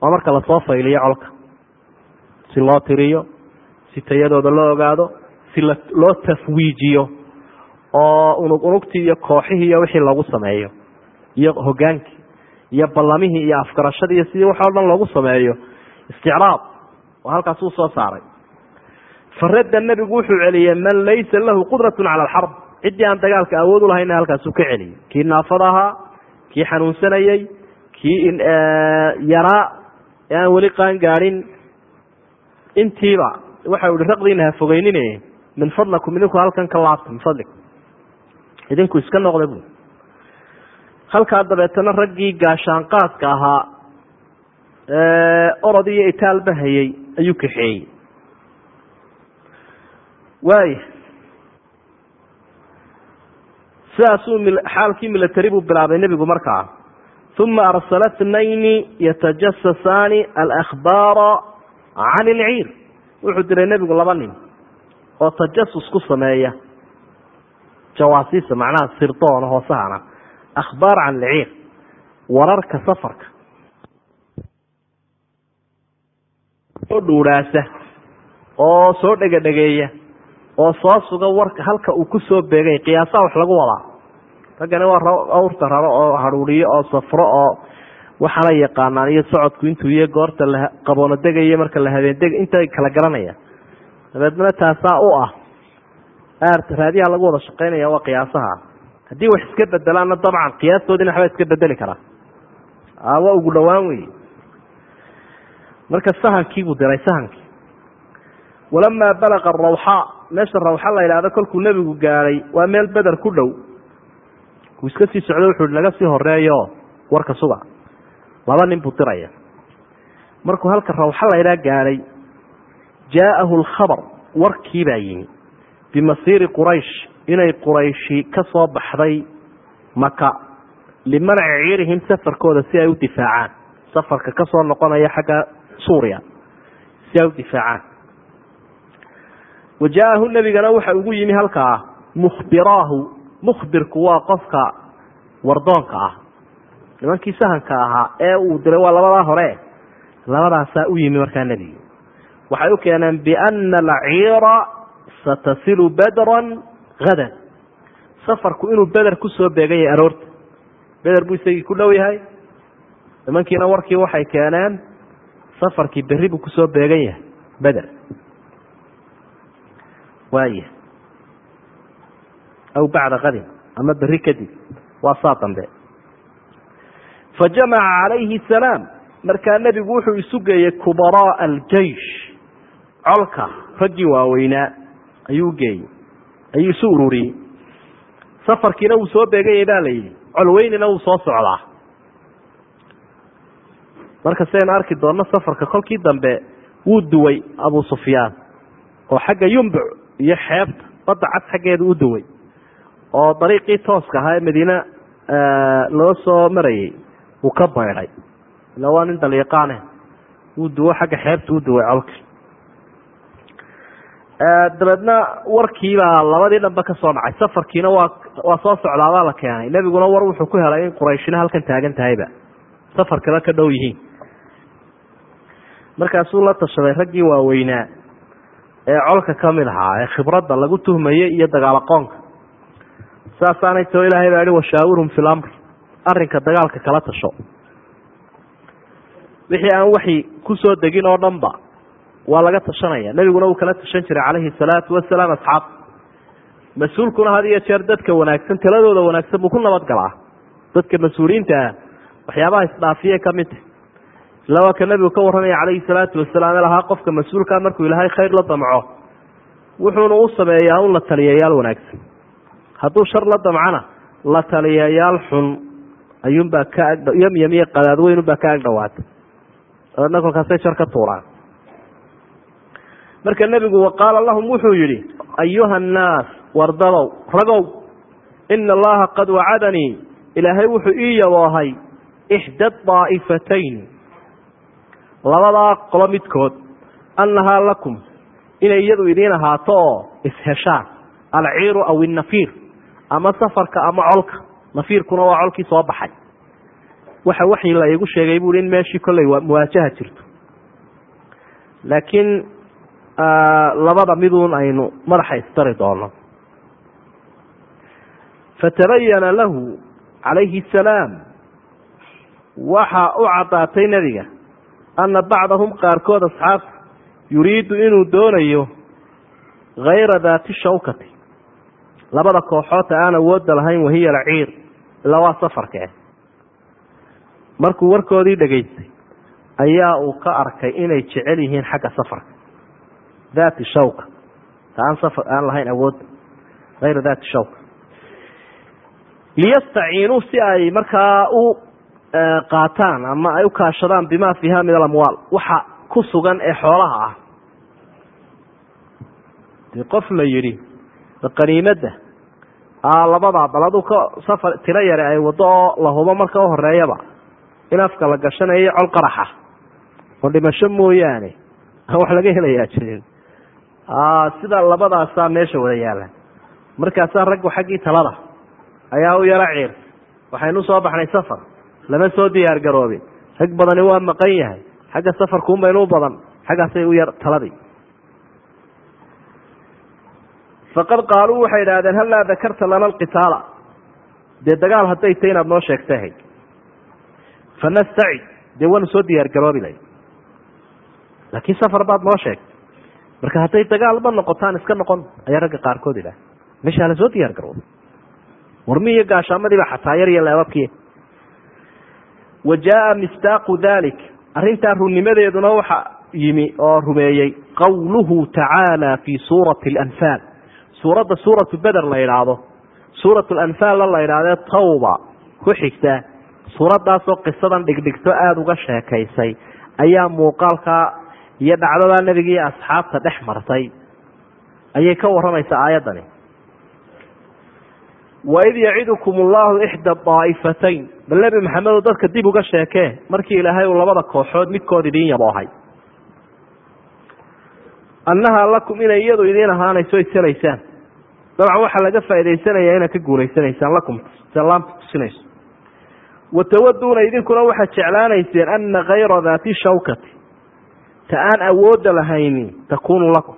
Waa marka la soo fayliyo colka. Si loo tiriyo si tayadooda loo ogaado si loo tafwiijiyo oo unug unugtii iyo kooxihii iyo wixii loogu sameeyo iyo hogaankii iyo ballamihii iyo afgarashadii iyo sidii wax o dhan loogu sameeyo. Isticraab oo halkaas uu soo saaray faradda nebigu wuxuu celiyey man laysa lahu qudratun cala alxarb ciddii aan dagaalka awood u lahayna halkaasuu ka celiyey kii naafada ahaa kii xanuunsanayey kii yaraa ee aan weli qaan gaadhin intiiba waxa ihi raqdiina ha fogeynine min fadlakum idinku halkan ka laabta min fadlikum idinku iska noqda bu halkaa dabeetana raggii gaashaanqaadka ahaa orod iyo itaalba hayay ayuu kaxeeyey waaya sidaasuu xaalkii milatari buu bilaabay nebigu markaa uma arsala tnayni yatajasasaani alakhbaara can ilciir wuxuu diray nebigu laba nin oo tajasus ku sameeya. Jawaasiisa macnaha sirdoona hoosahana akhbaar can ilciir wararka safarka. Oo dhuudhaasa oo soo dhegadhegeeya oo soo suga warka halka uu ku soo beegay qiyaasaha wax lagu wadaa. Raggani waa awrta raro oo hadhuuriyo oo safro oo waxaana yaqaanaan iyo socodku intuu iyo goorta la qaboono degayo marka la habeendeg intay kala garanayaan dabeedna taasaa u ah. Aarta raadiyaha lagu wada shaqaynaya waa qiyaasaha. Haddii wax iska bedelaanna dabcan qiyaastoodina waxbaa iska bedeli karaa waa ugu dhowaan wey marka sahankii buu diray sahankii walamaa balaqa rawxa meesha rawxa la yidhahdo kolkuu nebigu gaadhay waa meel beder ku dhow. Uu iska sii socdo wuxuu naga sii horeeyo warka suga laba nin buu diraya markuu halka rawxa laydhaa gaadhay jaa'ahu alkhabar warkii baa yimi. Bimasiiri quraysh inay qurayshi ka soo baxday maka limanci ciirihim safarkooda si ay u difaacaan. Safarka ka soo noqonaya xagga suuriya. Si ay u difaacaan wa jaa'ahu nebigana waxa ugu yimi halkaa mukhbiraahu mukhbirku waa qofka wardoonka ah nimankii sahanka ahaa ee uu diray waa labadaa hore labadaasaa u yimi markaa nebigu waxay u keeneen biana alciira satasilu bedran hadan safarku inuu beder ku soo beegan yahay aroorta beder buu isagii ku dhow yahay nimankiina warkii waxay keeneen safarkii berri buu ku soo beegan yahay beder waaya aw bacda kadin ama berri kadib waa saa dambe. Fa jamaca calayhi salaam markaa nebigu wuxuu isu geeyey kubaraaa aljeish colka raggii waaweynaa ayuu geeyey ayuu isu ururiyey safarkiina wuu soo beeganyay baa la yidhi colweynina wuu soo socdaa. Marka sidaynu arki doonno safarka kolkii dambe wuu duway abu sufyaan oo xagga yumbuc iyo xeebta badda cad xaggeeda u duway oo dariiqii tooska ahaa ee madiine loo soo marayay wuu ka baydhay. Ila waa nin dalyaqaane wuu duwo xagga xeebta u duway colki dabeedna warkiibaa labadii dhanba ka soo dhacay. Safarkiina waa waa soo socdaabaa la keenay. Nebiguna war wuxuu ku helay in qurayshina halkan taagan tahayba. Safarkaba ka dhow yihiin. Markaasuu la tashaday raggii waaweynaa ee colka ka mid ahaa ee khibradda lagu tuhmayey iyo dagaal aqoonka. Saasaanay too ilaahay baa ihi washaawirhum fi lamr arrinka dagaalka kala tasho. Wixii aan waxi ku soo degin oo dhanba waa laga tashanaya. Nebiguna wuu kala tashan jiray calayhi salaatu wasalaam asxaab. Mas'uulkuna had iyo jeer dadka wanaagsan taladooda wanaagsan buu ku nabadgalaa. Dadka mas'uuliyiinta ah waxyaabaha isdhaafiye ka mid. ta ila waa ka nebigu ka warramaya calayhi salaatu wasalaam lahaa qofka mas'uulkaa markuu ilaahay khayr la damco wuxuuna u sameeyaa un la taliyayaal wanaagsan. Hadduu shar la damcana la taliyayaal xun ayuunbaa ka ag yamyam iyo qadaadweynunbaa ka ag dhawaata dabeedna kolkaasay shar ka tuuraan. Marka nebigu waqaala lahum wuxuu yidhi ayuha annaas wardabow ragow ina allaha qad wacadanii. Ilaahay wuxuu ii yaboohay ixda daa'ifatayn labadaa qolo midkood annahaa lakum inay iyadu idiin ahaato oo isheshaan alciiru aw innafiir ama safarka ama colka. Nafiirkuna waa colkii soo baxay. Waxa waxii la iigu sheegay buui in meeshii kolley muwaajaha jirto. Laakiin labada miduun aynu madaxa istari doono fatabayana lahu calayhi asalaam waxa u caddaatay nebiga anna bacdahum qaarkood asxaabta yuriidu inuu doonayo hayra daati shawkati. Labada kooxoota aan awoodda lahayn wahiya alciir ila waa safarkee markuu warkoodii dhegaystay ayaa uu ka arkay inay jecel yihiin xagga safarka. Daati shawka. Ta aan safar aan lahayn awoodda hayra daati shawka. Liyastaciinuu si ay markaa u qaataan ama ay u kaashadaan bima fiiha min alamwaal. Waxa ku sugan ee xoolaha ah. Dee qof la yidhi qaniimadda labadaa bal aduu ka safar tiro yare ay waddo oo la hubo marka u horeeyaba in afka la gashanayo col qaraxa. Oo dhimasho mooyaane? Aan (laughs) wax laga helayaa jirin. Sida labadaasaa meesha wada yaalaan markaasaa raggu xaggii talada ayaa u yaro ciir. Waxaynu soo baxnay safar lama soo diyaar garoobin rag badani waa maqan yahay. Xagga safarkuunbaynu u badan. Xaggaasay u yar taladii. Faqad qaaluu waxay idhahdeen hallaa dakarta lana alqitaala? Dee dagaal hadday tay inaad noo sheegtahay fanastacid dee waanu soo diyaar garoobi lahay laakiin safar baad noo sheegtay. Marka hadday dagaalba noqotaan iska noqon ayaa ragga qaarkood idhaah meeshaa la soo diyaar garooba warmi iyo gaashaamadiiba xataa yar iyo leebabkii wa jaaa misdaaqu dalik arrintaa runnimadeeduna waxa yimi oo rumeeyey qowluhu tacaala fii suurati alanfaal suuradda suuratu beder la yidhaahdo suurat lanfaalna la yidhahdee tawba ku xigta suuraddaasoo qisadan dhigdhigto aada uga sheekaysay ayaa muuqaalkaa iyo dhacdadaa nebiga iyo asxaabta dhex martay ayay ka warramaysaa aayaddani waid yacidukum allahu ixda daa'ifatayn bal nebi maxamedo dadka dib uga sheekee markii ilaahay uu labada kooxood midkood idiin yaboohay annahaa lakum inay iyadu idiin ahaanayso isalaysaan dabcan waxaa laga faa'idaysanayaa inaad ka guulaysanaysaan lakum salaamta tusinayso. Watawaduuna idinkuna waxaad jeclaanayseen ana kayra daati shawkati. Ta aan awoodda lahaynin takuunu lakum.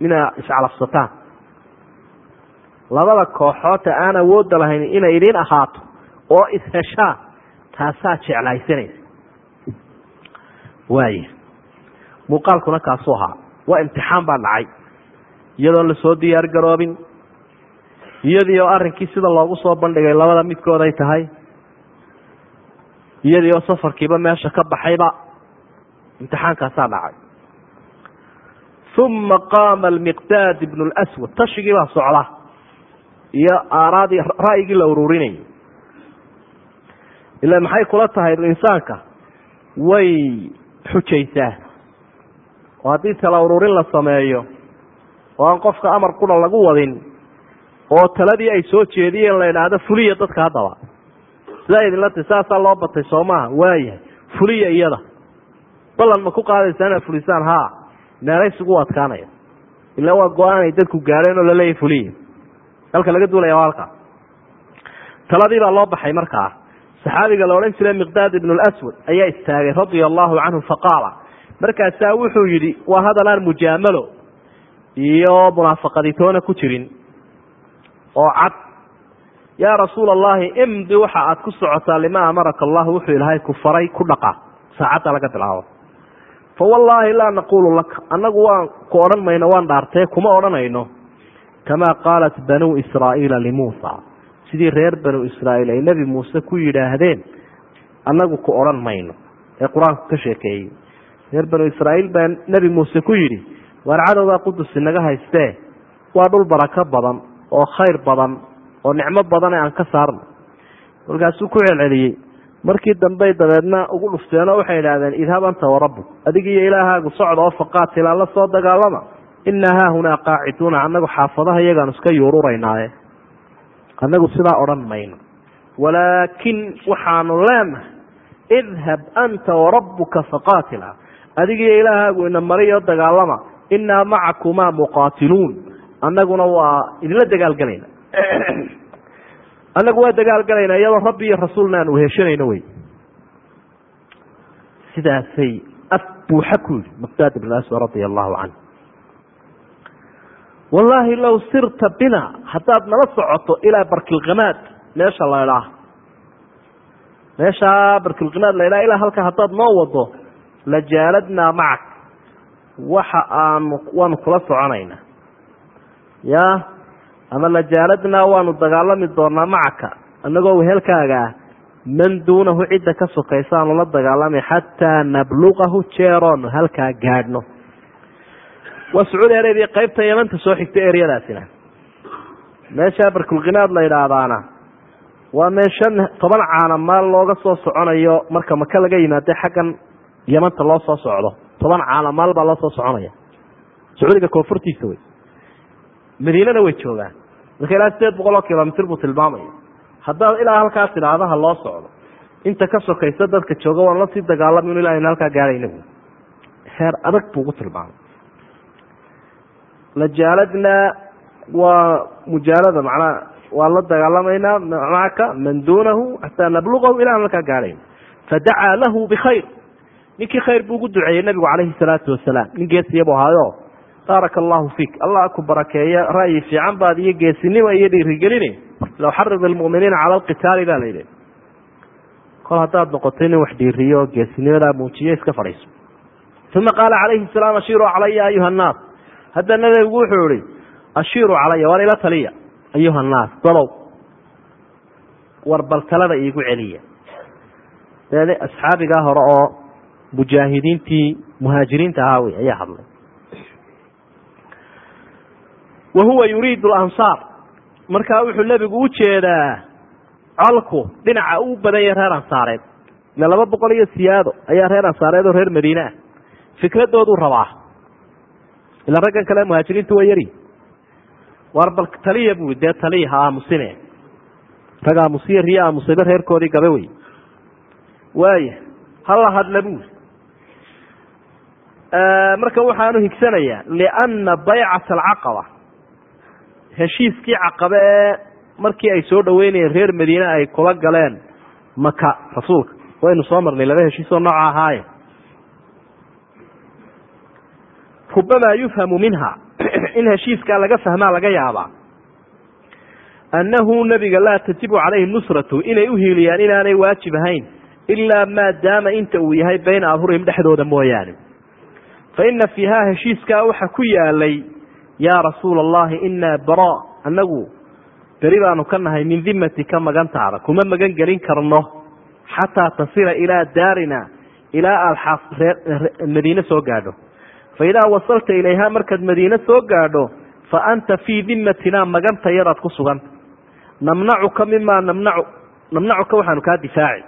Mina iscalafsataan labada kooxood ta aan awoodda lahaynin inay idiin ahaato oo isheshaan taasaa jeclaysanaysa waaya muuqaalkuna kaasuu ahaa. Waa imtixaan baa dhacay. Iyadoon la soo diyaar garoobin iyadii oo arrinkii sida loogu soo bandhigay labada midkood ay tahay iyadii oo safarkiiba meesha ka baxayba imtixaankaasaa dhacay. Uma qaama almiqdaad ibnu lswad tashigii baa socda iyo aaraadii ra'yigii la ururinayay ila maxay kula tahay insaanka? Way xujaysaa. Oo haddii tala ururin la sameeyo oo aan qofka amar qura lagu wadin oo taladii ay soo jeediyeen la idhaahdo fuliya dadka haddaba sidaa idinla ti saasaa loo batay soo maaha. Waayahay fuliya iyada. Ballan ma ku qaadaysaa inaad fulisaan haa meelaysugu adkaanaya ilaa waa go'aanay dadku gaadheen oo laleeyahy fuliya halka laga duulaya waa halkaa taladii baa loo baxay markaa saxaabiga la odhan jiray miqdaad ibnu lswad ayaa istaagay radia allahu canhu faqaala markaasaa wuxuu yidhi waa hadal aan mujaamalo iyo munaafaqaditoona ku jirin oo cad. Yaa rasuula allahi imdi waxa aad ku socotaa lima amaraka allahu wuxuu ilaahay ku faray ku dhaqa. Saacadda laga bilaabo. Fa wallaahi laa naqulu laka annagu waan ku odhan mayno waan dhaartee kuma odhanayno kamaa qaalat banuu israa'iila limuusa sidii reer banu israa'iil ay nebi muuse ku yidhaahdeen annagu ku odhan mayno ee qur'aanku ka sheekeeyey reer banu israa'iil baa nebi muuse ku yidhi waar cadowgaa qudus inaga haystee waa dhul barako badan oo khayr badan oo nicmo badan ee aan ka saarno kolkaasuu ku celceliyey markii dambey dabeedna ugu dhufteenoo waxay idhahdeen idhab anta warabbuk adigiiyo ilaahaagu socda oo faqaatilaa la soo dagaalama innaa haahunaa qaaciduuna annagu xaafadaha iyagaanu iska yuururaynaaye annagu sidaa odhan mayno. Walaakin waxaanu leenahay idhab anta warabbuka faqaatila. Adigiiyo ilaahaagu ina mariyo dagaalama innaa macakumaa muqaatiluun. Annaguna waa idinla dagaalgelayna annagu waa dagaalgalayna iyadoo rabbi iyo rasuulna aan uheshanayno wey. Sidaasay af buuxa ku yidhi miqdaad ibn aswad radia allahu canh wallaahi low sirta bina haddaad nala socoto ilaa barkilkamaad meesha la idhaah meeshaa barkilkamaad la idhaha ilaa halka haddaad noo wado la jaaladnaa macak. Waxa aanu waanu kula soconaynaa ya ama lajaaladnaa waanu dagaalami doonaa macaka annagoo wehelkaaga ah man duunahu cidda ka sokaysaanu la dagaalamay xataa nabluqahu jeeroonu halkaa gaadhno waa sacuudi arabia qaybta yamanta soo xigta eryadaasina meesha barkulkinaad la yidhaahdaana waa meeshan toban caana maal looga soo soconayo marka maka laga yimaade xaggan yamanta loo soo socdo. Toban caana maal baa loo soo soconaya. Sacuudiga koonfurtiisa wey. Madiinana way joogaan. Marka ilaa sideed boqol oo kilomitr buu tilmaamaya. Haddaad ilaa halkaas tidhaahdo ha loo socdo inta ka sokaysa dadka jooga waan la sii dagaalami un ilaa ayna halkaa gaadhayna heer adag buu ku tilmaamay lajaaladna waa mujaalada macnaa waan la dagaalamaynaa macaka man duunahu xataa nablugahu ilaa aan halkaa gaadhayna fadacaa lahu bikhayr ninkii khayr buu ugu duceeyey nabigu calayhi salaatu wasalaam. Nin geesiyabu ahaayo baaraka allahu fiik allah ku barakeeya. Ra'yi fiican baad iyo geesinimo iyo dhiirigelini. Low xarid almu'miniina cala alqitaali baa la yidhi. Kol haddaad noqotay nin wax dhiiriyo oo geesinimadaa muujiyo iska fadhiiso. Uma qaala calayhi salaam ashiiruu calaya ayuha annaas haddana nabigu wuxuu ihi ashiiruu calaya waar ila taliya ayuha annaas dadow war baltalada iigu celiya. Dee asxaabigaa hore oo mujaahidiintii muhaajiriinta ahaa wey ayaa hadlay. Wa huwa yuriidu alansaar. Markaa wuxuu nebigu u jeedaa colku dhinaca uu badan yahay reer ansaareed. Ile laba boqol iyo siyaado ayaa reer ansaareed oo reer madiine ah. Fikradooduu rabaa ila raggan kale muhaajiriintu waa yari waar bal taliya bui dee taliya ha aamusine rag aamusiya riyo aamusayba reerkoodii gabe wey. Waaya hala hadla buuri marka waxaanu higsanayaa lianna baycata alcaqaba. Heshiiskii caqabe ee markii ay soo dhaweynayeen reer madiine ay kula galeen maka rasuulka. Waynu soo marnay laba heshiisoo nooca ahaaye rubamaa yufhamu minha. (clears throat) In heshiiskaa laga fahmaa laga yaabaa. Annahu nabiga laa tajibu calayhi nusratu inay uhiiliyaan inaanay waajib ahayn ilaa maa daama inta uu yahay bayna adhurihim dhexdooda mooyaane. Fa ina fiiha heshiiskaa waxa ku yaalay yaa rasuula allahi inaa bara annagu beri baanu ka nahay min dimatika magantaada. Kuma magan gelin karno xataa tasila ilaa daarina ilaa aad madiine soo gaadho fa idaa wasalta ilayha markaad madiine soo gaadho fa anta fii dimatina maganta yaraad ku suganta namnacuka mimaa namnacu namnacuka waxaanu kaa difaaci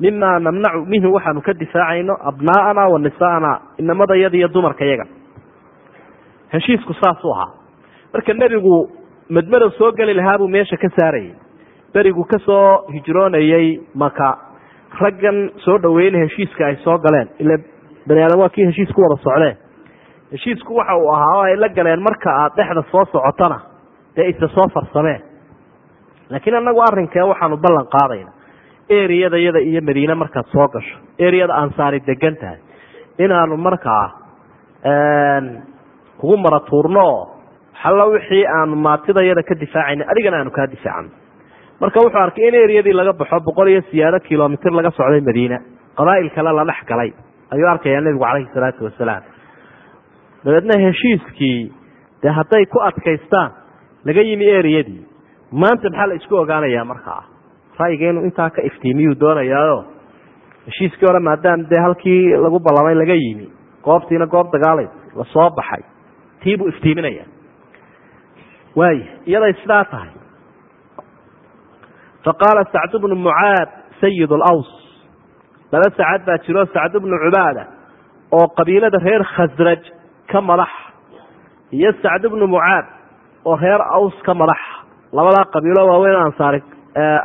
mimaa namnacu minhu waxaanu ka difaacayno abnaa'ana wa nisaa'ana inamada yada iyo dumarka yaga heshiisku saasuu ahaa marka nebigu madmadow soo geli lahaa buu meesha ka saarayay berigu ka soo hijroonayey maka raggan soo dhaweyna heshiiska ay soo galeen ila bani aadam waa kii heshiis ku wada socdeen heshiisku waxa uu ahaa oo ay la galeen marka aad dhexda soo socotona dee isa soo farsameen. Laakiin annagu arrinkee waxaanu ballan qaadayna. Eriyada yada iyo madiine markaad soo gasho eriyada ansaari degan tahay inaanu markaa kugu mara tuurnooo xalla wixii aanu maatidayada ka difaacayna adigana aanu kaa difaacano marka wuxuu arkay in eriyadii laga baxo boqol iyo siyaado kilomitr laga socday madiine qabaa'il kale la dhex galay ayuu arkayaa nebigu calayhi salaatu wasalaam dabeedna heshiiskii dee hadday ku adkaystaan laga yimi eriyadii. Maanta maxaa la isku ogaanayaa markaa ra'yiga inuu intaa ka iftiimiyuu doonayaayo? Heshiiskii hore maadaama dee halkii lagu ballamay laga yimi goobtiina goob dagaalay la soo baxay tii buu iftiiminaya waaya iyaday sidaa tahay. Faqaala sacd bnu mucaad sayid alaws laba sacad baa jiro sacd bnu cubaada oo qabiilada reer khasraj ka madax iyo sacd bnu mucaad oo reer aws ka madax labadaa qabiilo waaweyn ansaari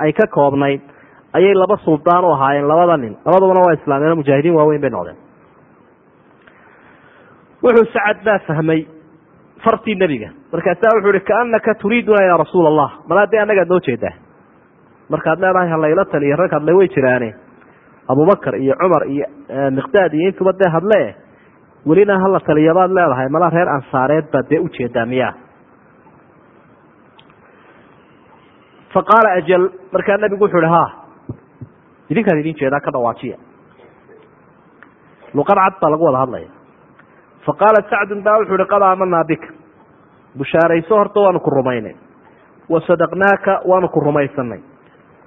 ay ka koobnayd ayay laba suldaan u ahaayeen labada nin. Labadubana waa islaameen mujaahidiin waaweyn bay noqdeen. Wuxuu sacad baa fahmay fartii nebiga. Markaasaa wuxuu ihi kaanaka turiiduna yaa rasuul allah malaa dee annagaad noo jeedaa. Markaad leedahay halayla taliyo rag hadlay way jiraane. Abubakar iyo cumar iyo miqdaad iyo intuba dee hadle welina hala taliya baad leedahay malaa reer ansaareed baad dee u jeedaa miyaa fa qaala ajal markaa nebigu wuxuu ihi ha idinkaan idin jeedaa ka dhawaajiya. Luqad cad baa lagu wada hadlaya. Fa qaala sacdun baa wuxuu ihi qad aamanaa bika bushaarayso horta waanu ku rumaynay. Wa sadaqnaaka waanu ku rumaysanay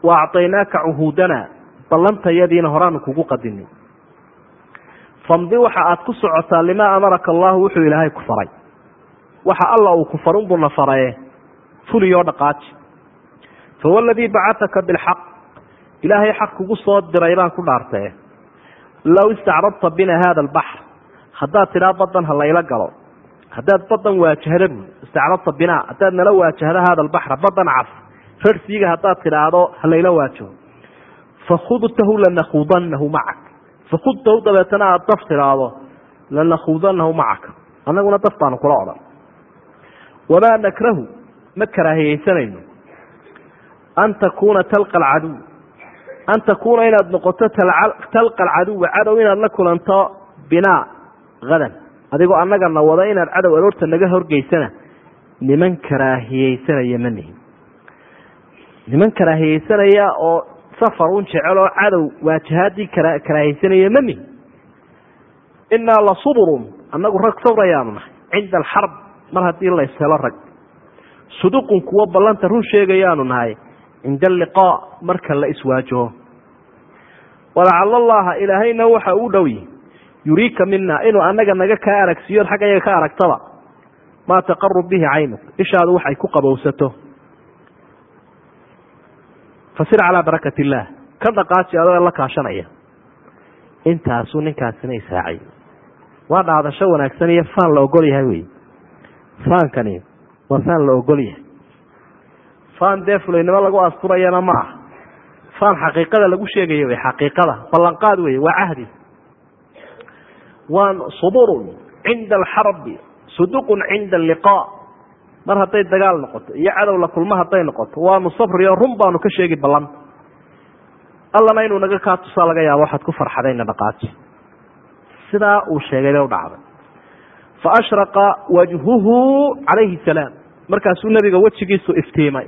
wa acطaynaaka cuhuudana ballantayadiina horaanu kugu qadinay famdi waxa aad ku socotaa limaa amaraka allahu wuxuu ilaahay ku faray. Waxa alla uu ku farunbuna faraye. Fuliyoo dhaqaaji. Fahuwa aladii bacataka bilxaq ilaahay xaq kugu soo diray baan ku dhaartee. Low istacrabta bina hada albaxr haddaad tidhaa badan ha layla galo. Haddaad badan waajahda buui istacrabta binaa haddaad nala waajahda hada albaxra badan cas rarsiiga haddaad tidhaahdo ha layla waajaho fakhudtahu lanakhudanahu macak fakhudtahu dabeetana aada daf tidhaahdo lanakhudanahu macaka annaguna daf baanu kula odhan wamaa nakrahu ma karaahiyeysanayno an takuuna talqa alcaduw an takuuna inaad noqoto talqa alcaduwa cadow inaad la kulanto binaa hadan adigoo annagana wada inaad cadow aroorta naga horgeysana niman karaahiyeysanaya ma nihin niman karaahiyeysanaya oo safar un jecel oo cadow waajahaadii karaahiyeysanaya ma nihin innaa la suburun annagu rag sawrayaanu nahay cinda alxarb mar haddii la ishelo rag suduqun kuwo ballanta run sheegayaanu nahay cinda alliqaa marka la iswaajaho walacala allaha ilaahayna waxa uu dhow yihi yuriika mina inuu annaga naga kaa aragsiiyo xagga yaga ka aragtaba maa taqaru bihi caynuk ishaadu waxay ku qabowsato fasir calaa barakat illaah ka dhaqaaji adoo la kaashanaya. Intaasuu ninkaasina isaacay waa dhaadasho wanaagsan iyo faan la ogol yahay wey faankani waa faan la ogol yahay. Faan dee fulaynimo lagu asturayana ma ah faan xaqiiqada lagu sheegayo wey xaqiiqada ballanqaad wey waa cahdi. Waan suburun cinda alxarbi suduqun cinda alliqaa mar hadday dagaal noqoto iyo cadow la kulmo hadday noqoto waanu sabriyo run baanu ka sheegi ballan. Allana inuu naga kaa tusaa laga yaabo waxaad ku farxadayna dhaqaaji. Sidaa uu sheegay bay u dhacday. Fa ashraqa wajhuhu calayhi salaam. Markaasuu nebiga wejigiisu iftiimay.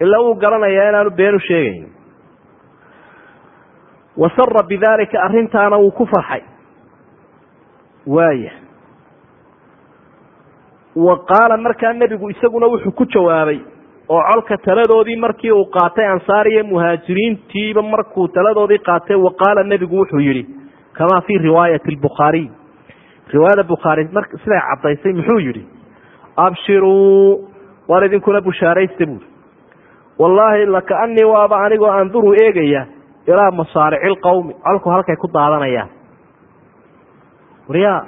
Ilaa uu garanayaa inaanu beenu sheegayn. Wa sara bidaalika arrintaana wuu ku farxay. Waaya wa qaala markaa nebigu isaguna wuxuu ku jawaabay oo colka taladoodii markii uu qaatay ansaar iyo muhaajiriintiiba markuu taladoodii qaatay wa qaala nebigu wuxuu yidhi kamaa fii riwaayati albukhaariy riwaayada bukhaari siday caddaysay muxuu yidhi abshiruu waan idinkuna bushaaraysta buuri wallaahi lakaanii waaba anigoo anduru eegaya ilaa masaarici lqowmi colku halkay ku daadanayaan. Waryaa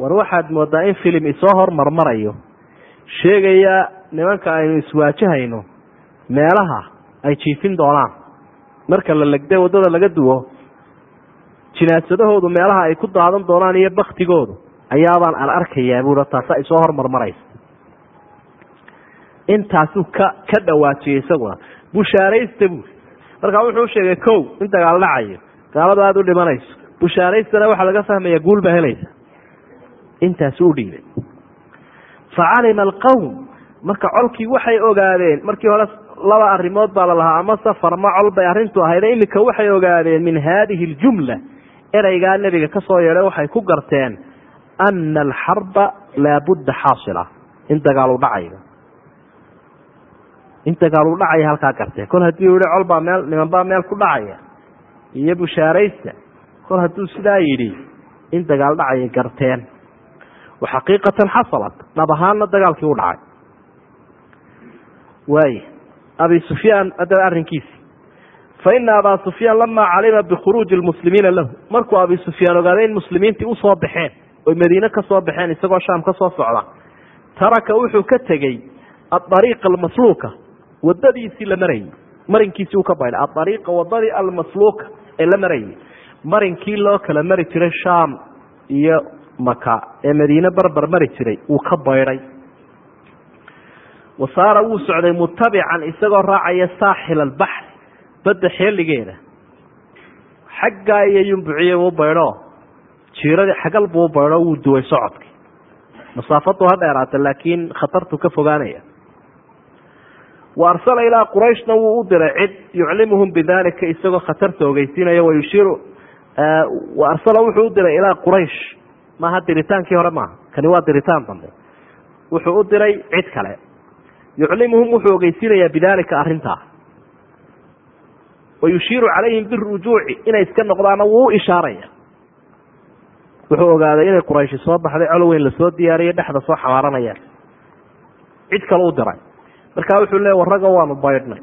war waxaad moodaa in filim isoo hormarmarayo sheegaya nimanka aynu iswaajahayno meelaha ay jiifin doonaan. Marka la legde waddada laga duwo jinaasadahoodu meelaha ay ku daadan doonaan iyo baktigoodu ayaabaan aan arkayaa buui taasaa isoo hormarmaraysa intaasuu ka ka dhawaajiyey isaguna. Bushaaraysta buuri markaa wuxuu sheegay kow in dagaal dhacayo gaaladu aada u dhimanayso. Bushaaraystana waxaa laga fahmaya guul baa helaysa intaasu u dhiibay fa calima alqowm marka colkii waxay ogaadeen markii hore laba arrimood baa la lahaa ama safar ma col bay arrintu ahayd iminka waxay ogaadeen min haadihi aljumla ereygaa nebiga ka soo yeedhay waxay ku garteen ana alxarba laabudda xaasila in dagaal u dhacayo in dagaal uu dhacaya halkaa gartee kol haddii u yihi col baa meel niman baa meel ku dhacaya iyo bushaaraysta kol hadduu sidaa yidhi in dagaal dhacaya garteen xaqiiqatan xasalat dhab ahaanna dagaalkii u dhacay. Waay abi sufyaan haddaba arrinkiisi. Fa ina abaa sufyaan lamaa calima bikhuruuji lmuslimiina lahu. Markuu abi sufyaan ogaaday in muslimiintii u soo baxeen oy madiine ka soo baxeen isagoo shaam ka socda taraka wuxuu ka tegey aariiqa almasluuka wadadiisii la marayey marinkiisii uu ka baydhay aariiqa wadadii almasluuka ee la marayay marinkii loo kala mari jiray shaam iyo maka ee madiine barbar mari jiray wuu ka baydhay wasaara wuu socday mutabican isagoo raacaya saaxil albaxri badda xeeligeeda xaggaa iyo yumbuciye uu baydho jiiradii xagal buu u baydho wuu duway socodkii. Masaafadu ha dheeraata laakiin khatartu ka fogaanaya. Wa arsala ilaa qurayshna wuu u diray cid yuclimuhum bidalika isagoo khatarta ogeysiinaya wayushiiru wa arsala wuxuu u diray ilaa quraysh maaha diritaankii hore maaha. Kani waa diritaan dambe. Wuxuu u diray cid kale. Yuclimuhum wuxuu ogeysiinayaa bidalika arintaa wa yushiiru calayhim birujuuci inay iska noqdaana wuu ishaaraya. Wuxuu ogaaday inay qurayshi soo baxday col weyn la soo diyaariyo dhexda soo xamaaranayaan cid kale u diray. Markaa wuxuu leey warraga waanu baydhnay.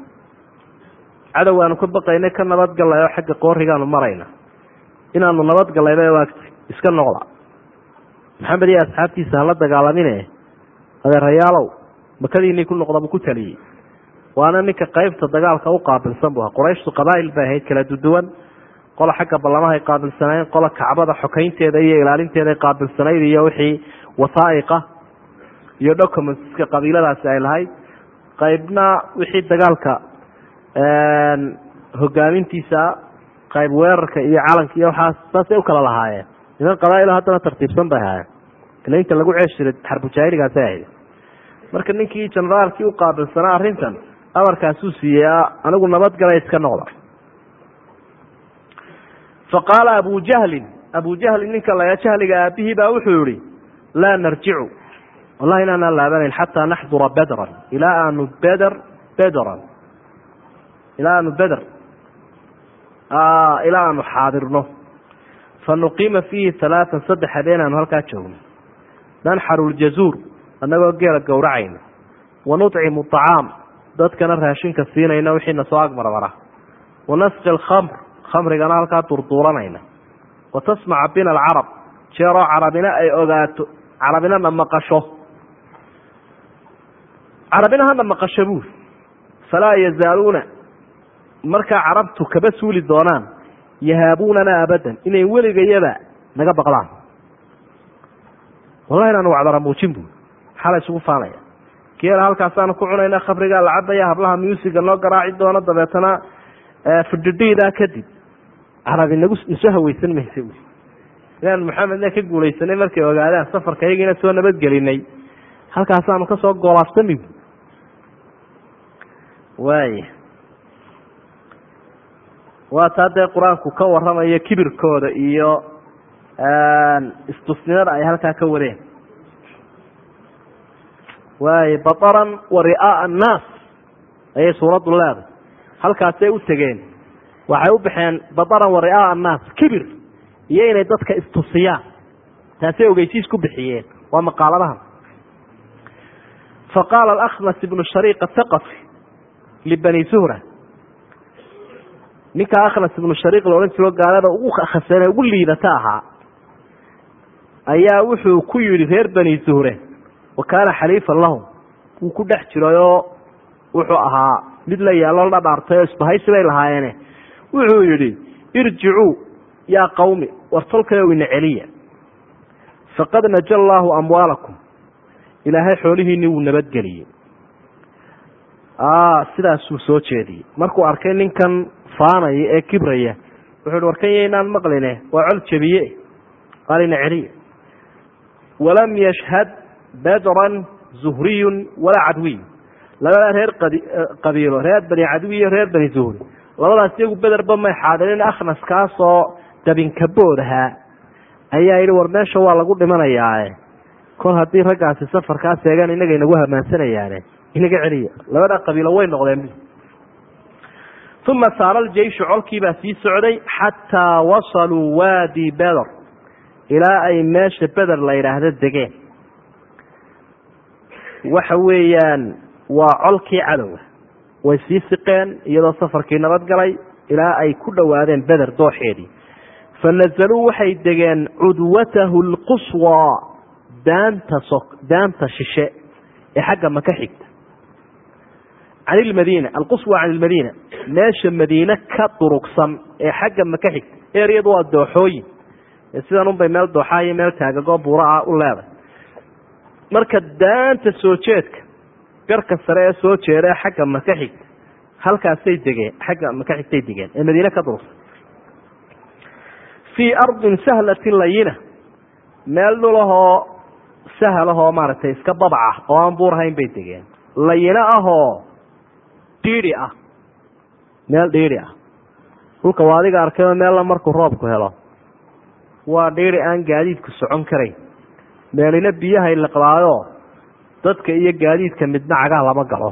Cadow aanu ka baqaynay ka nabadgallay oo xagga qoorigaanu marayna. Inaanu nabadgallayba waagtay. Iska noqda maxamed iyo asxaabtiisa hala dagaalamine. Adeerayaalow makadiinii ku noqda buu ku taliyey. Waana ninka qaybta dagaalka u qaabilsan bu qurayshtu qabaa'il bay ahayd kala duduwan qola xagga ballamahay qaabilsanayn qola kacbada xokaynteeda iyo ilaalinteeday qaabilsanayd iyo wixii wasaa'iqa iyo documentska qabiiladaasi ay lahayd. Qaybna wixii dagaalka hogaamintiisa qayb weerarka iyo calanka iyo waxaas saasay u kala lahaayeen niman qabaailo haddana tartiibsan bay ahaayeen. Ila lagu ceesh jiray xarbujaahiligaasay ahayd. Marka ninkii generaalkii u qaabilsanaa arrintan amarkaasuu siiyey anigu nabadgalay iska noqda. Fa qaala abu jahlin abu jahlin ninka laga jahliga aabihii baa wuxuu yihi laa narjicu. Wallahi inaanaan laabanayn xataa naxdura bedran ilaa aanu beder bedran ilaa aanu beder ilaa aanu xaadirno fa nuqiima fiihi halaatan saddex habeen aanu halkaa joogno nanxaru ljazuur annagoo geela gowracayna wa nucimu acaam dadkana raashinka siinayna wixiina soo agmarmara wa nasqi alkhamr khamrigana halkaa durduuranayna wa tasmaca bina alcarab jeeroo carabina ay ogaato carabinana maqasho carabina hana maqasho buuri falaa yazaaluuna markaa carabtu kaba suuli doonaan yahaabuunana abadan inay weligayaba naga baqdaan wallahi inaanu wacdara muujin buuri xala isugu faanaya geela halkaasaanu ku cunayna khamrigaa la cabaya hablaha muusiga noo garaaci doono dabeetana fidhidhiidaa kadib. Carabi nagu isu haweysan maysa ui inaanu maxamedna ka guulaysanay markay ogaadaan safarka yagiina soo nabadgelinay. Halkaasaanu ka soo goolaafsami waaya waa taa dee qur'aanku ka waramayo kibirkooda iyo istusnimada ay halkaa ka wadeen. Waaye bataran wa ri'aaa annaas ayay suuraddu leedahay. Halkaasay u tegeen. Waxay u baxeen bataran wa ri'aaa annaas kibir iyo inay dadka istusiyaan. Taasay ogeysiis ku bixiyeen. Waa maqaaladahan. Fa qaala ibnu shariiq athaqafi libani suhra ninka akhnas ibnu shariiq la odhan jiro gaalada ugu khasane ugu liidata ahaa ayaa wuxuu ku yidhi reer bani suhre wa kaana xaliifan lahum. Wuu ku dhex jirayoo wuxuu ahaa mid la yaallo la dhaartay oo isbahaysi bay lahaayeene wuxuu yidhi irjicuu yaa qawmi war tolkayow ina celiya. Faqad naja allaahu amwaalakum. Ilaahay xoolihiinii wuu nabadgeliyey sidaasuu soo jeediyey. Markuu arkay ninkan faanaya ee kibraya. Wuxuu hi warkan yaynaan maqline waa col jebiye qaalina celiya walam yashhad bedran zuhriyun walaa cadwiy labadaa reer qabiilo reer bani cadwi iyo reer bani zuhri. Labadaas iyagu bederba may xaadirin akhnaskaasoo dabinkabood ahaa ayaa yidhi war meesha waa lagu dhimanayaae kol haddii raggaasi safarkaa seegaan inaga inagu hamaansanayaane inaga celiya. Labadaa qabiilo way noqdeen uma saara aljeyshu colkiibaa sii socday xataa wasaluu waadi beder ilaa ay meesha beder la yidhaahdo degeen waxa weeyaan waa colkii cadowga way sii siqeen iyadoo safarkii nabadgalay ilaa ay ku dhowaadeen beder dooxeedii fa nazaluu waxay degeen cudwatahu lquswa daanta daanta shishe ee xagga maka xigta can ilmadiina alquswa can ilmadiina meesha madiine ka durugsan ee xagga maka xigta eryadu waa dooxooyin sidan unbay meel dooxaa iyo meel taagagoo buura ah u leedahay marka daanta soo jeedka garka sare ee soo jeeda ee xagga maka xigta halkaasay degeen xagga maka xigtay degeen ee madiine ka durugsan fii ardin sahlatin layina meel dhulahoo sahlahoo maaragtay iska babaca oo aan buurahayn bay degeen layino ahoo dhiidi ah. Meel dhiidi ah. Dhulka waa adiga arkayoo meella markuu roobku helo. Waa dhiidi aan gaadiidku socon karayn meelina biyahay liqdaayo dadka iyo gaadiidka midna cagaa lama galo.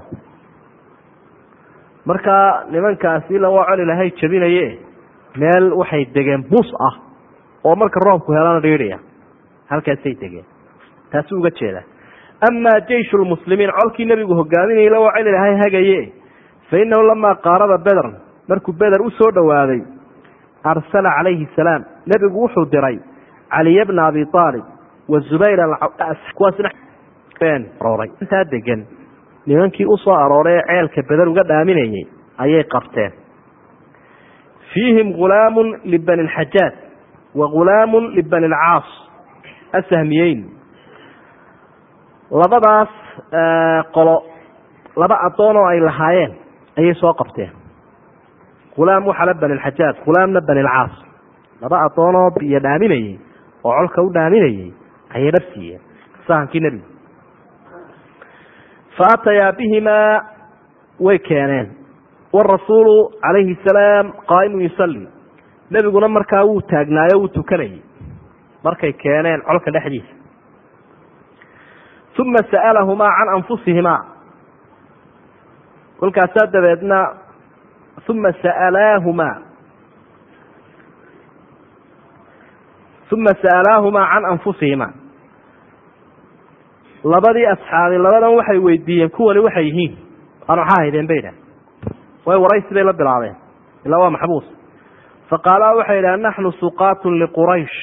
Markaa nimankaasi la waa coli lahay jabinaye meel waxay degeen bus ah oo marka roobku helana dhiidhiya halkaasay degeen. Taasuu uga jeedaa amaa jeishu lmuslimiin colkii nebigu hogaaminayay la waa celilahay hagaye fa innahu lamaa qaaraba bedran markuu beder u soo dhowaaday arsala calayhi salaam nebigu wuxuu diray caliya bna abi aalib wa zubayr kuwaasnarooray intaa degan nimankii u soo arooray ee ceelka beder uga dhaaminayay ayay qabteen. Fiihim ghulaamun libani lxajaaj wa ghulaamun libani lcaas asahmiyeyn. Labadaas qolo laba addoon oo ay lahaayeen ayay soo qabteen. Ghulaam waxaa la bani lxajaaj bani lcaas laba addoonoo biyo dhaaminayey oo colka u dhaaminayey ayay dhab siiyeen. Sahankii nebigu fa atayaa bihimaa way keeneen. Warasuulu calayhi salaam qaa'imun yusalli. Nebiguna markaa wuu taagnaayo wuu tukanayay markay keeneen colka dhexdiisa. Uma sa'alahumaa can anfusihimaa kolkaasaa dabeedna uma sa'alaahumaa uma sa'alaahumaa can anfusihimaa labadii asxaabi labadan waxay weydiiyeen kuwani waxay yihiin. Aan maxaa haydeen bay idhaah way waraysi bay la bilaabeen. Ilaa waa maxbuus. Faqaalaa waxay idhaha naxnu suqaatun liquraysh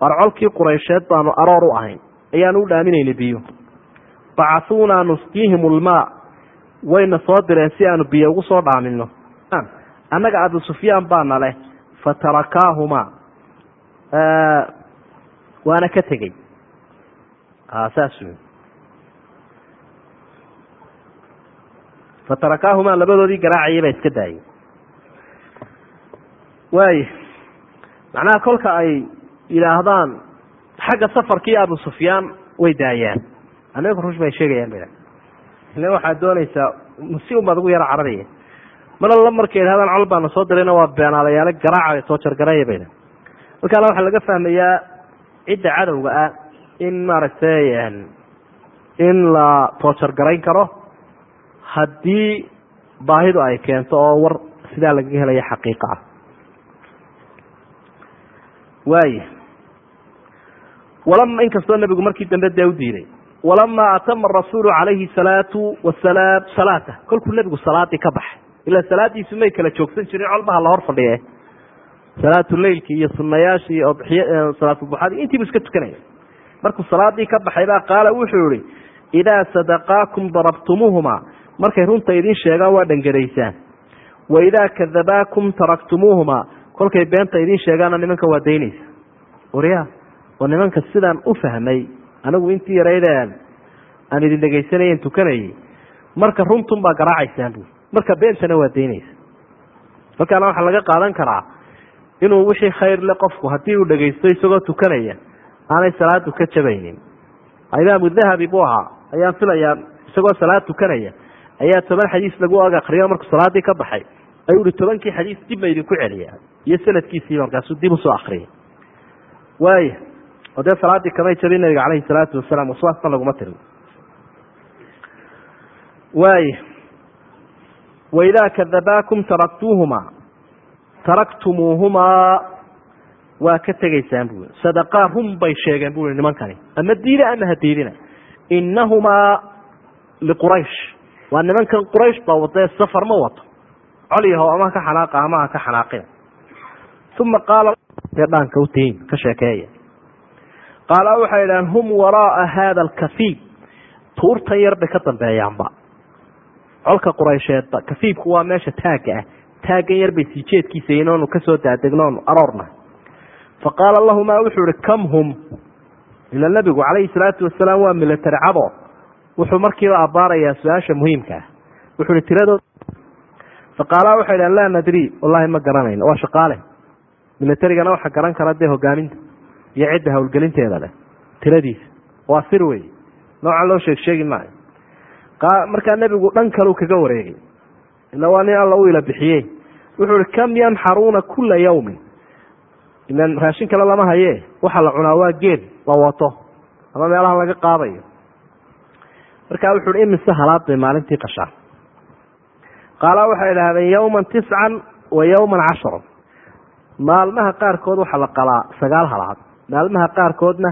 waar quraysheed baanu aroor u ahayn. Ayaanu u dhaaminaynay biyo. Bacahuunaa nusqiihim ulmaa wayna soo direen si aanu biyo ugu soo dhaamino annaga abu sufyaan baana leh fatarakaahumaa waana ka tegey. Saas fatarakaahumaa labadoodii garaacayay baa iska daayay waaya macnaha kolka ay yidhaahdaan xagga safarkii abu sufyaan way daayaan anaga rush bay sheegayaan ba ila waxaad doonaysaa si unbaad ugu yaro cararaya. Mar alla markay yidhahdaan col baana soo dirayna waa beenaalayaale garaaca soo jargaraya bayna. Markaana waxaa laga fahmayaa cidda cadowga ah in maaragtay in la toojargarayn karo haddii baahidu ay keento oo war sidaa lagaga helaya xaqiiqa ah. Waaya walama inkastoo nebigu markii dambe dee u diiday walamaa atama arasuulu calayhi salaatu wasalaam salaata. Kolkuu nebigu salaadii ka baxay. Ilaa salaadiisu may kala joogsan jirin colbaha la hor fadhiye. Salaatu leylki iyo sunayaashii salaatubuxaadi intiibu iska tukanaya. Markuu salaadii ka baxay baa qaala wuxuu yihi idaa sadaqaakum darabtumuuhuma markay runta idiin sheegaan waa dhangadaysaan wa idaa kadabaakum taraktumuuhuma kolkay beenta idiin sheegaanna nimanka waa daynaysa. Warya oo nimanka sidaan u fahmay anigu intii yaraydeen aan idin dhegaysanayen tukanayay marka runtun baa garaacaysaan bu marka beentana waa daynaysa. Halkaana waxaa laga qaadan karaa inuu wixii khayr le qofku haddii uu dhegaysto isagoo tukanaya aanay salaadu ka jabaynin. Imaamu dahabi buu ahaa. Ayaan filayaa isagoo salaad tukanaya. Ayaa toban xadiis lagu ag akriyo markuu salaadii ka baxay. Ayuu ihi tobankii xadiis dib ba idinku celiya iyo sanadkiisii markaasuu dib u soo akriyay waaya oo dee salaadii kamay jabin nabiga caleyhi salaatu wasalaam waswaasna laguma tirin. Waaya waidaa kadabaakum taraktuuhumaa taraktumuuhumaa waa ka tegaysaan bui sadaqaa run bay sheegeen bui nimankani. Ama diida ama ha diidina. Inahumaa liquraysh waa nimankan quraysh baa wadee safar ma wato. Colyaho ama ka xanaaqa ama ha ka xanaaqina uma qaala dhaanka utiin ka sheekeeya qaala waxay idhahaan hum waraaa haada alkafiib tuurtan yar bay ka dambeeyaanba colka quraysheedba kafiibku waa meesha taagga ah taaggan yar bay sii jeedkiisa inoonu ka soo daadegnoonu aroorna fa qaala lahumaa wuxuu ihi kam hum ila nabigu calayhi salaatu wasalaam waa milatari cado wuxuu markiiba abbaarayaa su'aasha muhiimka ah wuxuu ihi tiradood fa waxay dhahan laa nadri wallahi ma garanayno waa shaqaale milatarigana waxa garan kara dee hogaaminta iyo cidda howlgelinteeda leh. Tiradiisa waa sir wey noocan loo sheeg sheegi maayo. Markaa nebigu dhan kalu kaga wareegay. Ila waa nin alla u ila bixiye wuxuu ihi kam yanxaruuna kula yawmin? Ilan raashin kale lama haye. Waxa la cunaa waa geed la wato. Ama meelaha laga qaadayo. Markaa wuxu uhi imise halaad bay maalintii qashaan qaala waxay idhaahdeen yawman tiscan wa yawman cashran maalmaha qaarkood waxaa la qalaa sagaal halaad maalmaha qaarkoodna